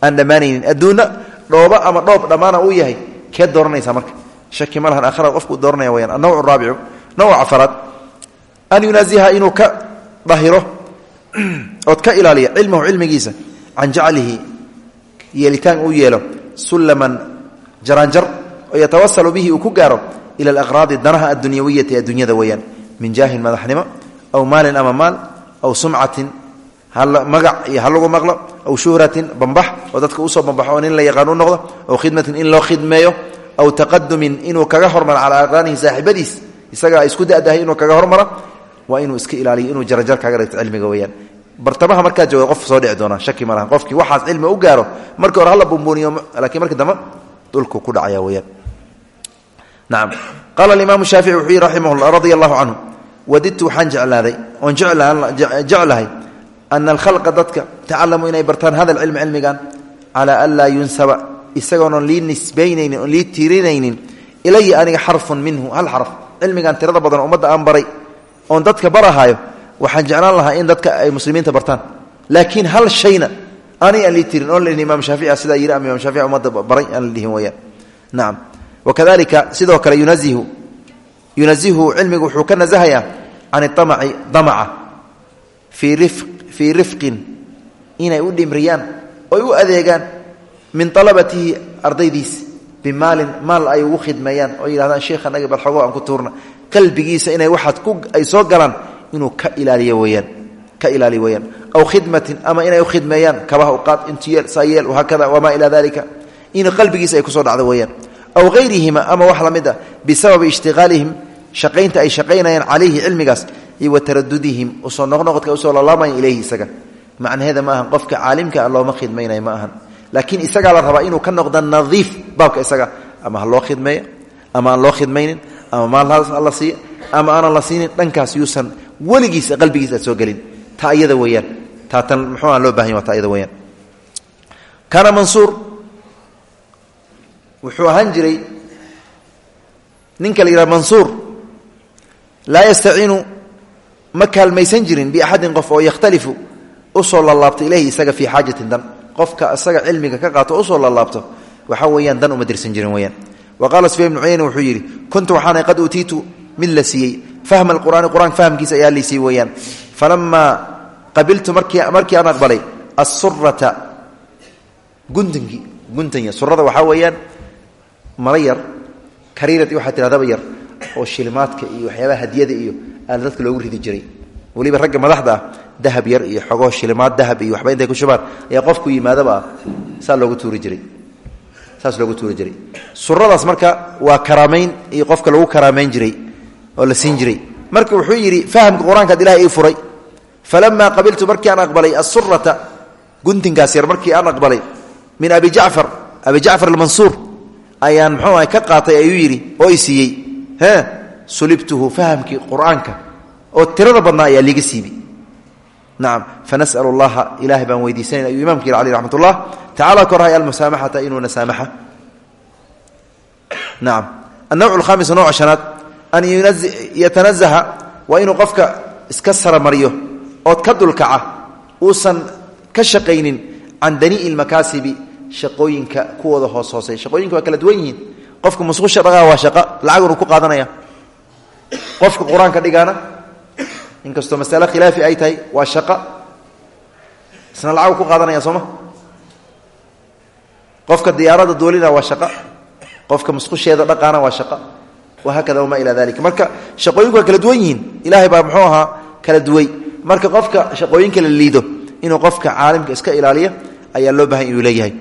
aan dhammaanaynin. Adduunna dhooba ama dhoob dhammaana uu yahay keed dooranaysaa marka. Shaki ma lahan aakhira qofkuu dooranaya wayaan annawcu raabicu nawca afaraad an yunaasiha inuu ka dahiro ood ka ilaaliya cilmahu cilmigiisa can jaclihi yeelitaan uu yeelo sullaman jaraanjar oo yatawasalu bihi ku gaaro ila alaqraadi danaha addunyawiyati addunyada weeyaan min jaahin madaxnimo aw maalin ama maal aw sumcatin magac iyo ha lagu maqlo aw shuhratin bambax oo dadka u soo bambaxo oo nin la yaqaan u noqdo aw khidmatin in loo khidmeeyo aw taqadumin inuu kaga hormaro calaa aqraanihi saaxibadiis isaga ay isku dadahay inuu kaga hormaro waa inuu iska ilaaliyo inuu jarajar kaga dhigto cilmiga weyaan bartamaha markaa jooga qof soo dhici doona shaki ma laha qofkii waxaas cilmi u gaaro nacam qaala alimaamu shaafici wuxuu yihi raximah radia allahu canhu wadidtu waxaan jeclaaday oon jeclahay ana alkhalqa dadka tacalamuu inay bartaan hada alcilmi cilmigan calaa an laa yunsaba isagoonan lii nisbaynaynin oon lii tirinaynin ilaya aniga xarfun minhu. Hal xarf cilmigan tirada badan ummadda aan baray oon dadka barahaayo waxaan jeclaan lahaa in dadka ay muslimiinta bartaan. Laakiin hal shayna aanay aan lii tirin oon lahin imaam shaafici sidaa yiri ama imam shaafici la wakadalika sidoo kale yunazihu yunazihu cilmigu wuxuu ka nasahayaa can iamaci damaca fii rif fii rifqin inay u dhimriyaan oy u adeegaan min alabatihi ardaydiis bimaalin maal ay ugu khidmeeyaan oo yidhahdaan sheekh anaga balxogo aan ku tuurna qalbigiisa inay waxaad ku ay soo galaan inuu ka ilaaliyo weyaan ka ilaaliyo weyaan aw khidmatin ama inay u khidmeeyaan kabaha uqaad intuyeel saayeel wahaakada wamaa ilaa dalika in qalbigiisa ay aw hayrihima ama wax la mid ah bisababi ishtiqaalihim shaqaynta ay shaqaynayaan calayhi cilmigaas iyo wa taradudihim u soo noqnoqodka u soo lalaamayan ilayhi isaga macnaheeda ma ahan qofka caalimka looma khidmaynayo ma ahan laakiin isagaa la rabaa inuu ka noqda nadiif baabka isaga ama ha loo khidmeeyo ama aan loo khidmaynin ama maal la siiya ama aanan la siinin dhankaas yuusan weligiisa qalbigiisa aad soo gelin taa iyada weyaan taa tan muxuuha loo baahan ya taa iyada weyaan wuxuu ahaan jiray ninka la yidhaha mansuur laa yastaciinu ma kaalmaysan jirin biaxadin qof oo yakhtalifu u soo lalaabto ilayhi isaga fii xaajatin dan qofka isaga cilmiga ka qaato u soo lalaabto waxa weeyaan dan uma dirsan jirin weyaan wa qaala sufyan ibnu cuyayna wuxuu yidhi kuntu waxaana qad uutiitu mid la siiyey. Fahma alqur'aani qur'aanka fahmkiisa ayaa liisii weeyaan. Falamaa qabiltu markii aan aqbalay asurata guntankii guntanya surada waxaa weeyaan mala yar kariirad waxaa tihahdaba yar oo shilimaadka iyo waxyaabaha hadiyada iyo aana dadka loogu ridi jiray. Weliba ragga madaxda ah dahab yar iyo xogoo shilimaad dahab iyo waxba intay ku shubaan ayaa qofku yimaadaba saa loogu tuuri jiray. Saas loogu tuuri jiray. Suradaas marka waa karaamayn iyo qofka lagu karaamayn jiray oo la siin jiray. Marka wuxuu yidhi fahamka qur'aankaad ilahay ii furay. Falamaa qabiltu markii aan aqbalay asurata guntinkaas yar markii aan aqbalay min abi jacfar abi jacfar almansuur ayaan muxuu aha ka qaatay ayuu yidhi oo i siiyey sulibtuhu fahamkii qur'aanka oo tirada badnaa ayaa liiga siibi nacam fanas'al allaha ilahay baan weydiisanayna ayuu imamka yidhi aleyh raxmat ullah tacala korhay almusaamaxata inuu nasaamaxa. Nacam annawc alkhamis nooca shanaad an yatanazaha waa inuu qofka iska saramariyo ood ka dulkaca uusan ka shaqaynin can danii'i lmakaasibi shaqooyinka kuwooda hoos hoosey shaqooyinka waa kala duwan yihiin. Qofka musqusha dhaqaa waa shaqa lacagunu ku qaadanaya. Qofka qur'aanka dhigaana inkastoo masale khilaafi ay tahay waa shaqa. Isna lacagu ku qaadanaya sooma qofka diyaaradda duulina waa shaqa. Qofka musqusheeda dhaqaana waa shaqa. Wahaakada wamaa ilaa dalika marka shaqooyinku kala duwan yihiin. Ilaahay baa muxuu ahaa kala duway. Marka qofka shaqooyinka la liido inuu qofka caalimka iska ilaaliya ayaa loo baahan inuu leeyahay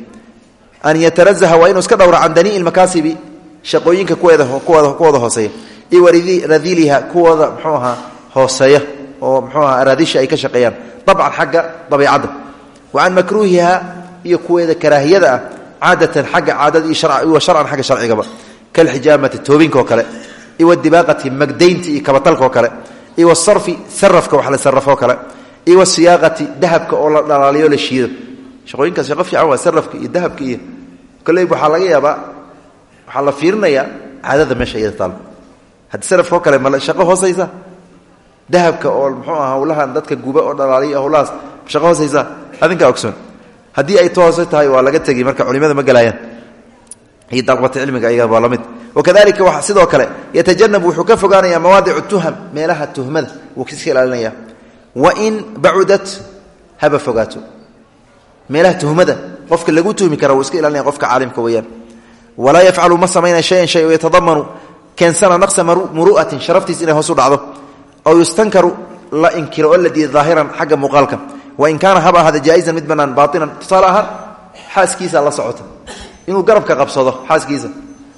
an yatanazaha waa inuu iska dhowra can danii'i lmakaasibi shaqooyinka kuwooda hooseeya. Iyo waradiiliha kuwooda muxuu ahaa hooseeya oo muxuu ahaa araadisha ay ka shaqeeyaan. Dabcan xagga dabiicadda. Wa can makruuhiha iyo kuweeda karaahiyada ah caadatan xagga caadada iyo sharcan xagga sharcigaba. Kalxijaamati toobinka oo kale. Iyo wadibaaqati magdaynta iyo kabatalka oo kale. Iyo wasarfi sarafka wax la sarafoo kale. Iyo wasiyaaqati dahabka oo la dhalaaliyo la shiido shaqooyinkaas shaqo fiican waa sarafka iyo dahabka iyo koley waxaa laga yaabaa waxaa la fiirinayaa caadada meesha iyada taal. Haddii sarafka oo kale ma shaqo hoosaysa? Dahabka oo muxuu aha hawlahan dadka guba oo dhalaaliya hawlahaas shaqo hoosaysa? Adinkaa ogsoon. Haddii ay toose tahay waa laga tegi marka culimada ma gelaayaan iyo dalbata cilmiga ayaga waa wakadalika sidoo kale yatajanabu wuxuu ka fogaanaya mawaadicu tuham meelaha tuhmada. Wuu iska ilaalinaya. Wain bacudat haba fogaato meelaha tuhmada qofka lagu tuhmi kara iska ilaalinaya qofka caalimka weyaan walaa yafcalu ma samaynaya shayan shay oo yatadamanu keensana naqsa muru'atin sharaftiis inay hoos u dhacdo. Aw yustankaru la inkiro oo la diida daahiran xagga muuqaalka wain haba ahaada jaaizan mid banaan baainan tusaale la socota. Inuu garabka qabsado xaaskiisa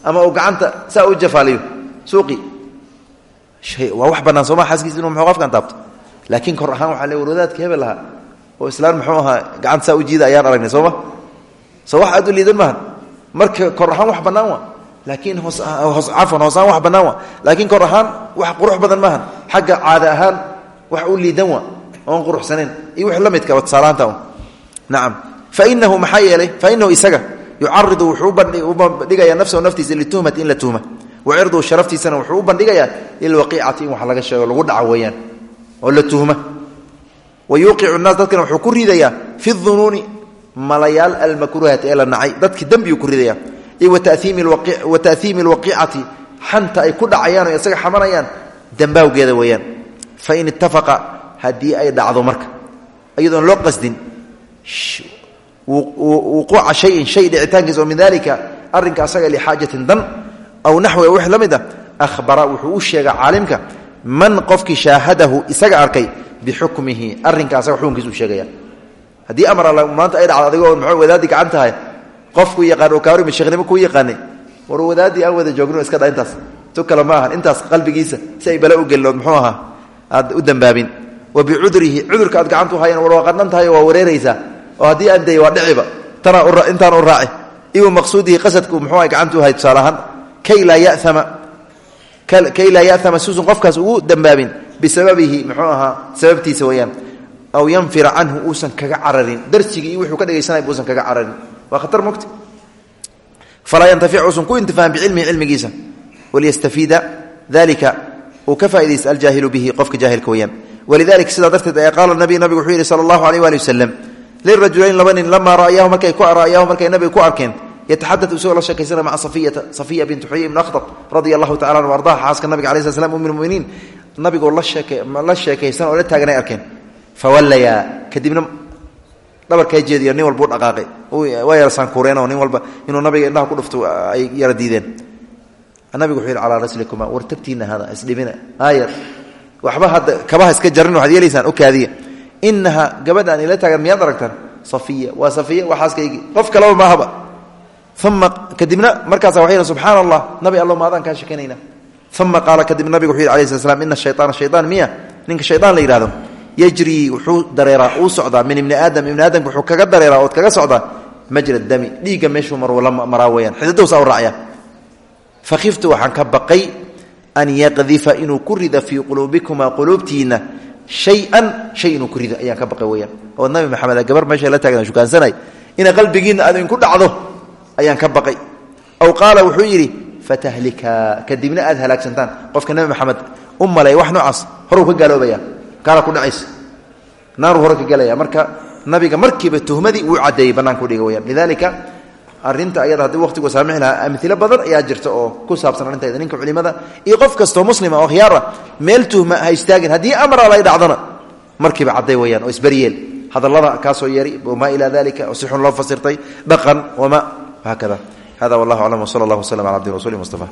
ama uu gacanta saa u jafaaliyo suuqi. Waa wax bannaan sooma xaaskiisa inu muxuu taabto? Laakiin kor ahaan waxaa le warwadaadka hebel lahaa oo islaan muxuu ahaa gacanta saa u jiida ayaan aragnay sooma soo wax aad u liidan maahan. Marka kor ahaan wax bannaan waa. Laakiin hoos cafan hoos ahaan wax bannaan waa. Laakiin kor ahaan wax qurux badan maahan. Xagga caada ahaan wax u liidan waa. Oon quruxsanayn iyo wix la midka tusaalahaanta nacam fainahu maxaa yeelay? Fainahu isaga yucaridu wuxuu u bandhigayaa nafsahu naftiisa lituhmati in la tuhma wacirduhu sharaftiisana wuxuu u bandhigayaa lilwaqiicati in wax laga sheego lagu dhaco weeyaan. Oo la tuhma wa yuuqicu naas dadkana wuxuu ku ridayaa fi dunuuni malayaal almakruhati ee la nacay. Dadki dembiyuu ku ridaya wa ta'hiimi alwaqiicati xanta ay ku dhacayaan o isaga xamanayaan dambaawgeeda weeyaan. Fain ittafaqa haddii ay dhacdo marka. Iyadoon loo qasdin wuquuca shayin shay dhicitaankiisa oo min dalika arrinka asaga lixaajatin dan aw naxwi wix la mid a ahbara wuxuu u sheega caalimka man qofkii shaahadahu isaga arkay bixukmihi arrinka asaga xukunkiisa u sheegaya. Haddii amar alla maanta ay dhacdo adigoo muxuu wadaadii gacan tahay? Qofku yaqaan oo kaarimi sheekhnimo kuu yaqaanay? War wadaadii aan wada joogno iska dha tu kale ma intaas qalbigiisa si bala u gelinood muxuu ahaa? Aad u dambaabin. Wa bicudrihi cudurka aad gacantu hayan war waa tahay waa wareeraysaa oo haddii aan day waa dhiciba. Tanaa intaan u raaci iwa maqsuudihi qasadku muxuu gacantu hay tusaale ahaan kay laa yama kay laa ya'ama suusan qofkaas ugu dambaabin bisababihi muxuu ahaa sababtiisa weeyaan. Aw yanfira canhu uusan kaga cararin. Darsigii iyo wuxuu ka dhegaysanay buusan kaga cararin. Waa khatar mogta falaa yantafic uusan ku intifaahan bicilmihi cilmigiisa. Waliyastafiida dalika uu ka faa'idaysta aljaahilu bihi qofka jaahilka weeyaan. Walidalika sidaa darteed ayaa qaala nabi nabigu wuxuu yidhi sala allahu aleyh waali wasalam lirajulayn laba nin lamaa ra'ayaahu markay ku ra'ayaahu markay nabiga ku arkeen yataxadad isagoo la sheekaysana maca safiyata safiya bintu xuyay ibn akhtab radia allahu tacala anhu ardaha xaaska nabiga alai slat slam um lmuminiin nabigoo la sheekaysan oo la taaganay arkeen fawallayaa kadibna dhabarkaa jeediyo nin walbuu dhaqaaqay waa yara saankuureenoo nin walba inuu nabiga indhaha ku dhufto ay yara diideen nabigu wuxuu yidhi calaa raslikuma hada isdhibina aayar waxba hadda kabaha iska jarin waxaad yeelaysaan u kaadiya inaha gabadhaan ila taagan miyaad aragtaan safiya waa safiya waa xaaskaygii qof kaleba maahaba uma kadibna markaasa yidhi subxaana allah nabi allo maadaan kaa shekanayna uma qaala kadib nabigu alayh slat slam ina shayaana shayaan miya. Ninka shayaan la yidhahdo yajrii wuxuu dareeraa uu socdaa. Min ibni aadam ibni aadamka wuxuu kaga dareeraa ood kaga socdaa? Majra dami dhiigga meeshuu maraa weyaan xididowsa u raacya fakhiftu waxaan ka baqay an yaqdifa inuu ku rida fii quluubikuma quluubtiinna shay-an. Shay inuu ku rido nabi maxamed gabar meesha la taagna shukaansanay ina qalbigiinna aad inku dhacdo ayaan ka baqay. Aw qaala wuxuu yidhi fatahlika. Kadibna aad halaagsantaan. Qofka nabi maxamed u malay wax noocaas ka gaaloobaya gaala ku dhacaysa. Naaru hore ka gelaya marka nabiga markiiba tuhmadii wuu caddeeyey bannaanka udhiga weyaan. Lidalika arinta ayada haddii waqtigu saamixi lahaa amilo badan ayaa jirta oo ku saabsan arrinteeda. Ninka culimada iyo qof kastoo muslima oo khiyaara meel tuhma ha istaagin haddii amra lay dhacdona markiiba cadday oo isberyeel hadallada kaasoo yeeri wamaa ilaa dalika oo si fasirtay dhaqan wama hakada hada wallahu aclam wsala allah waslm ala abdi rasuli mustafa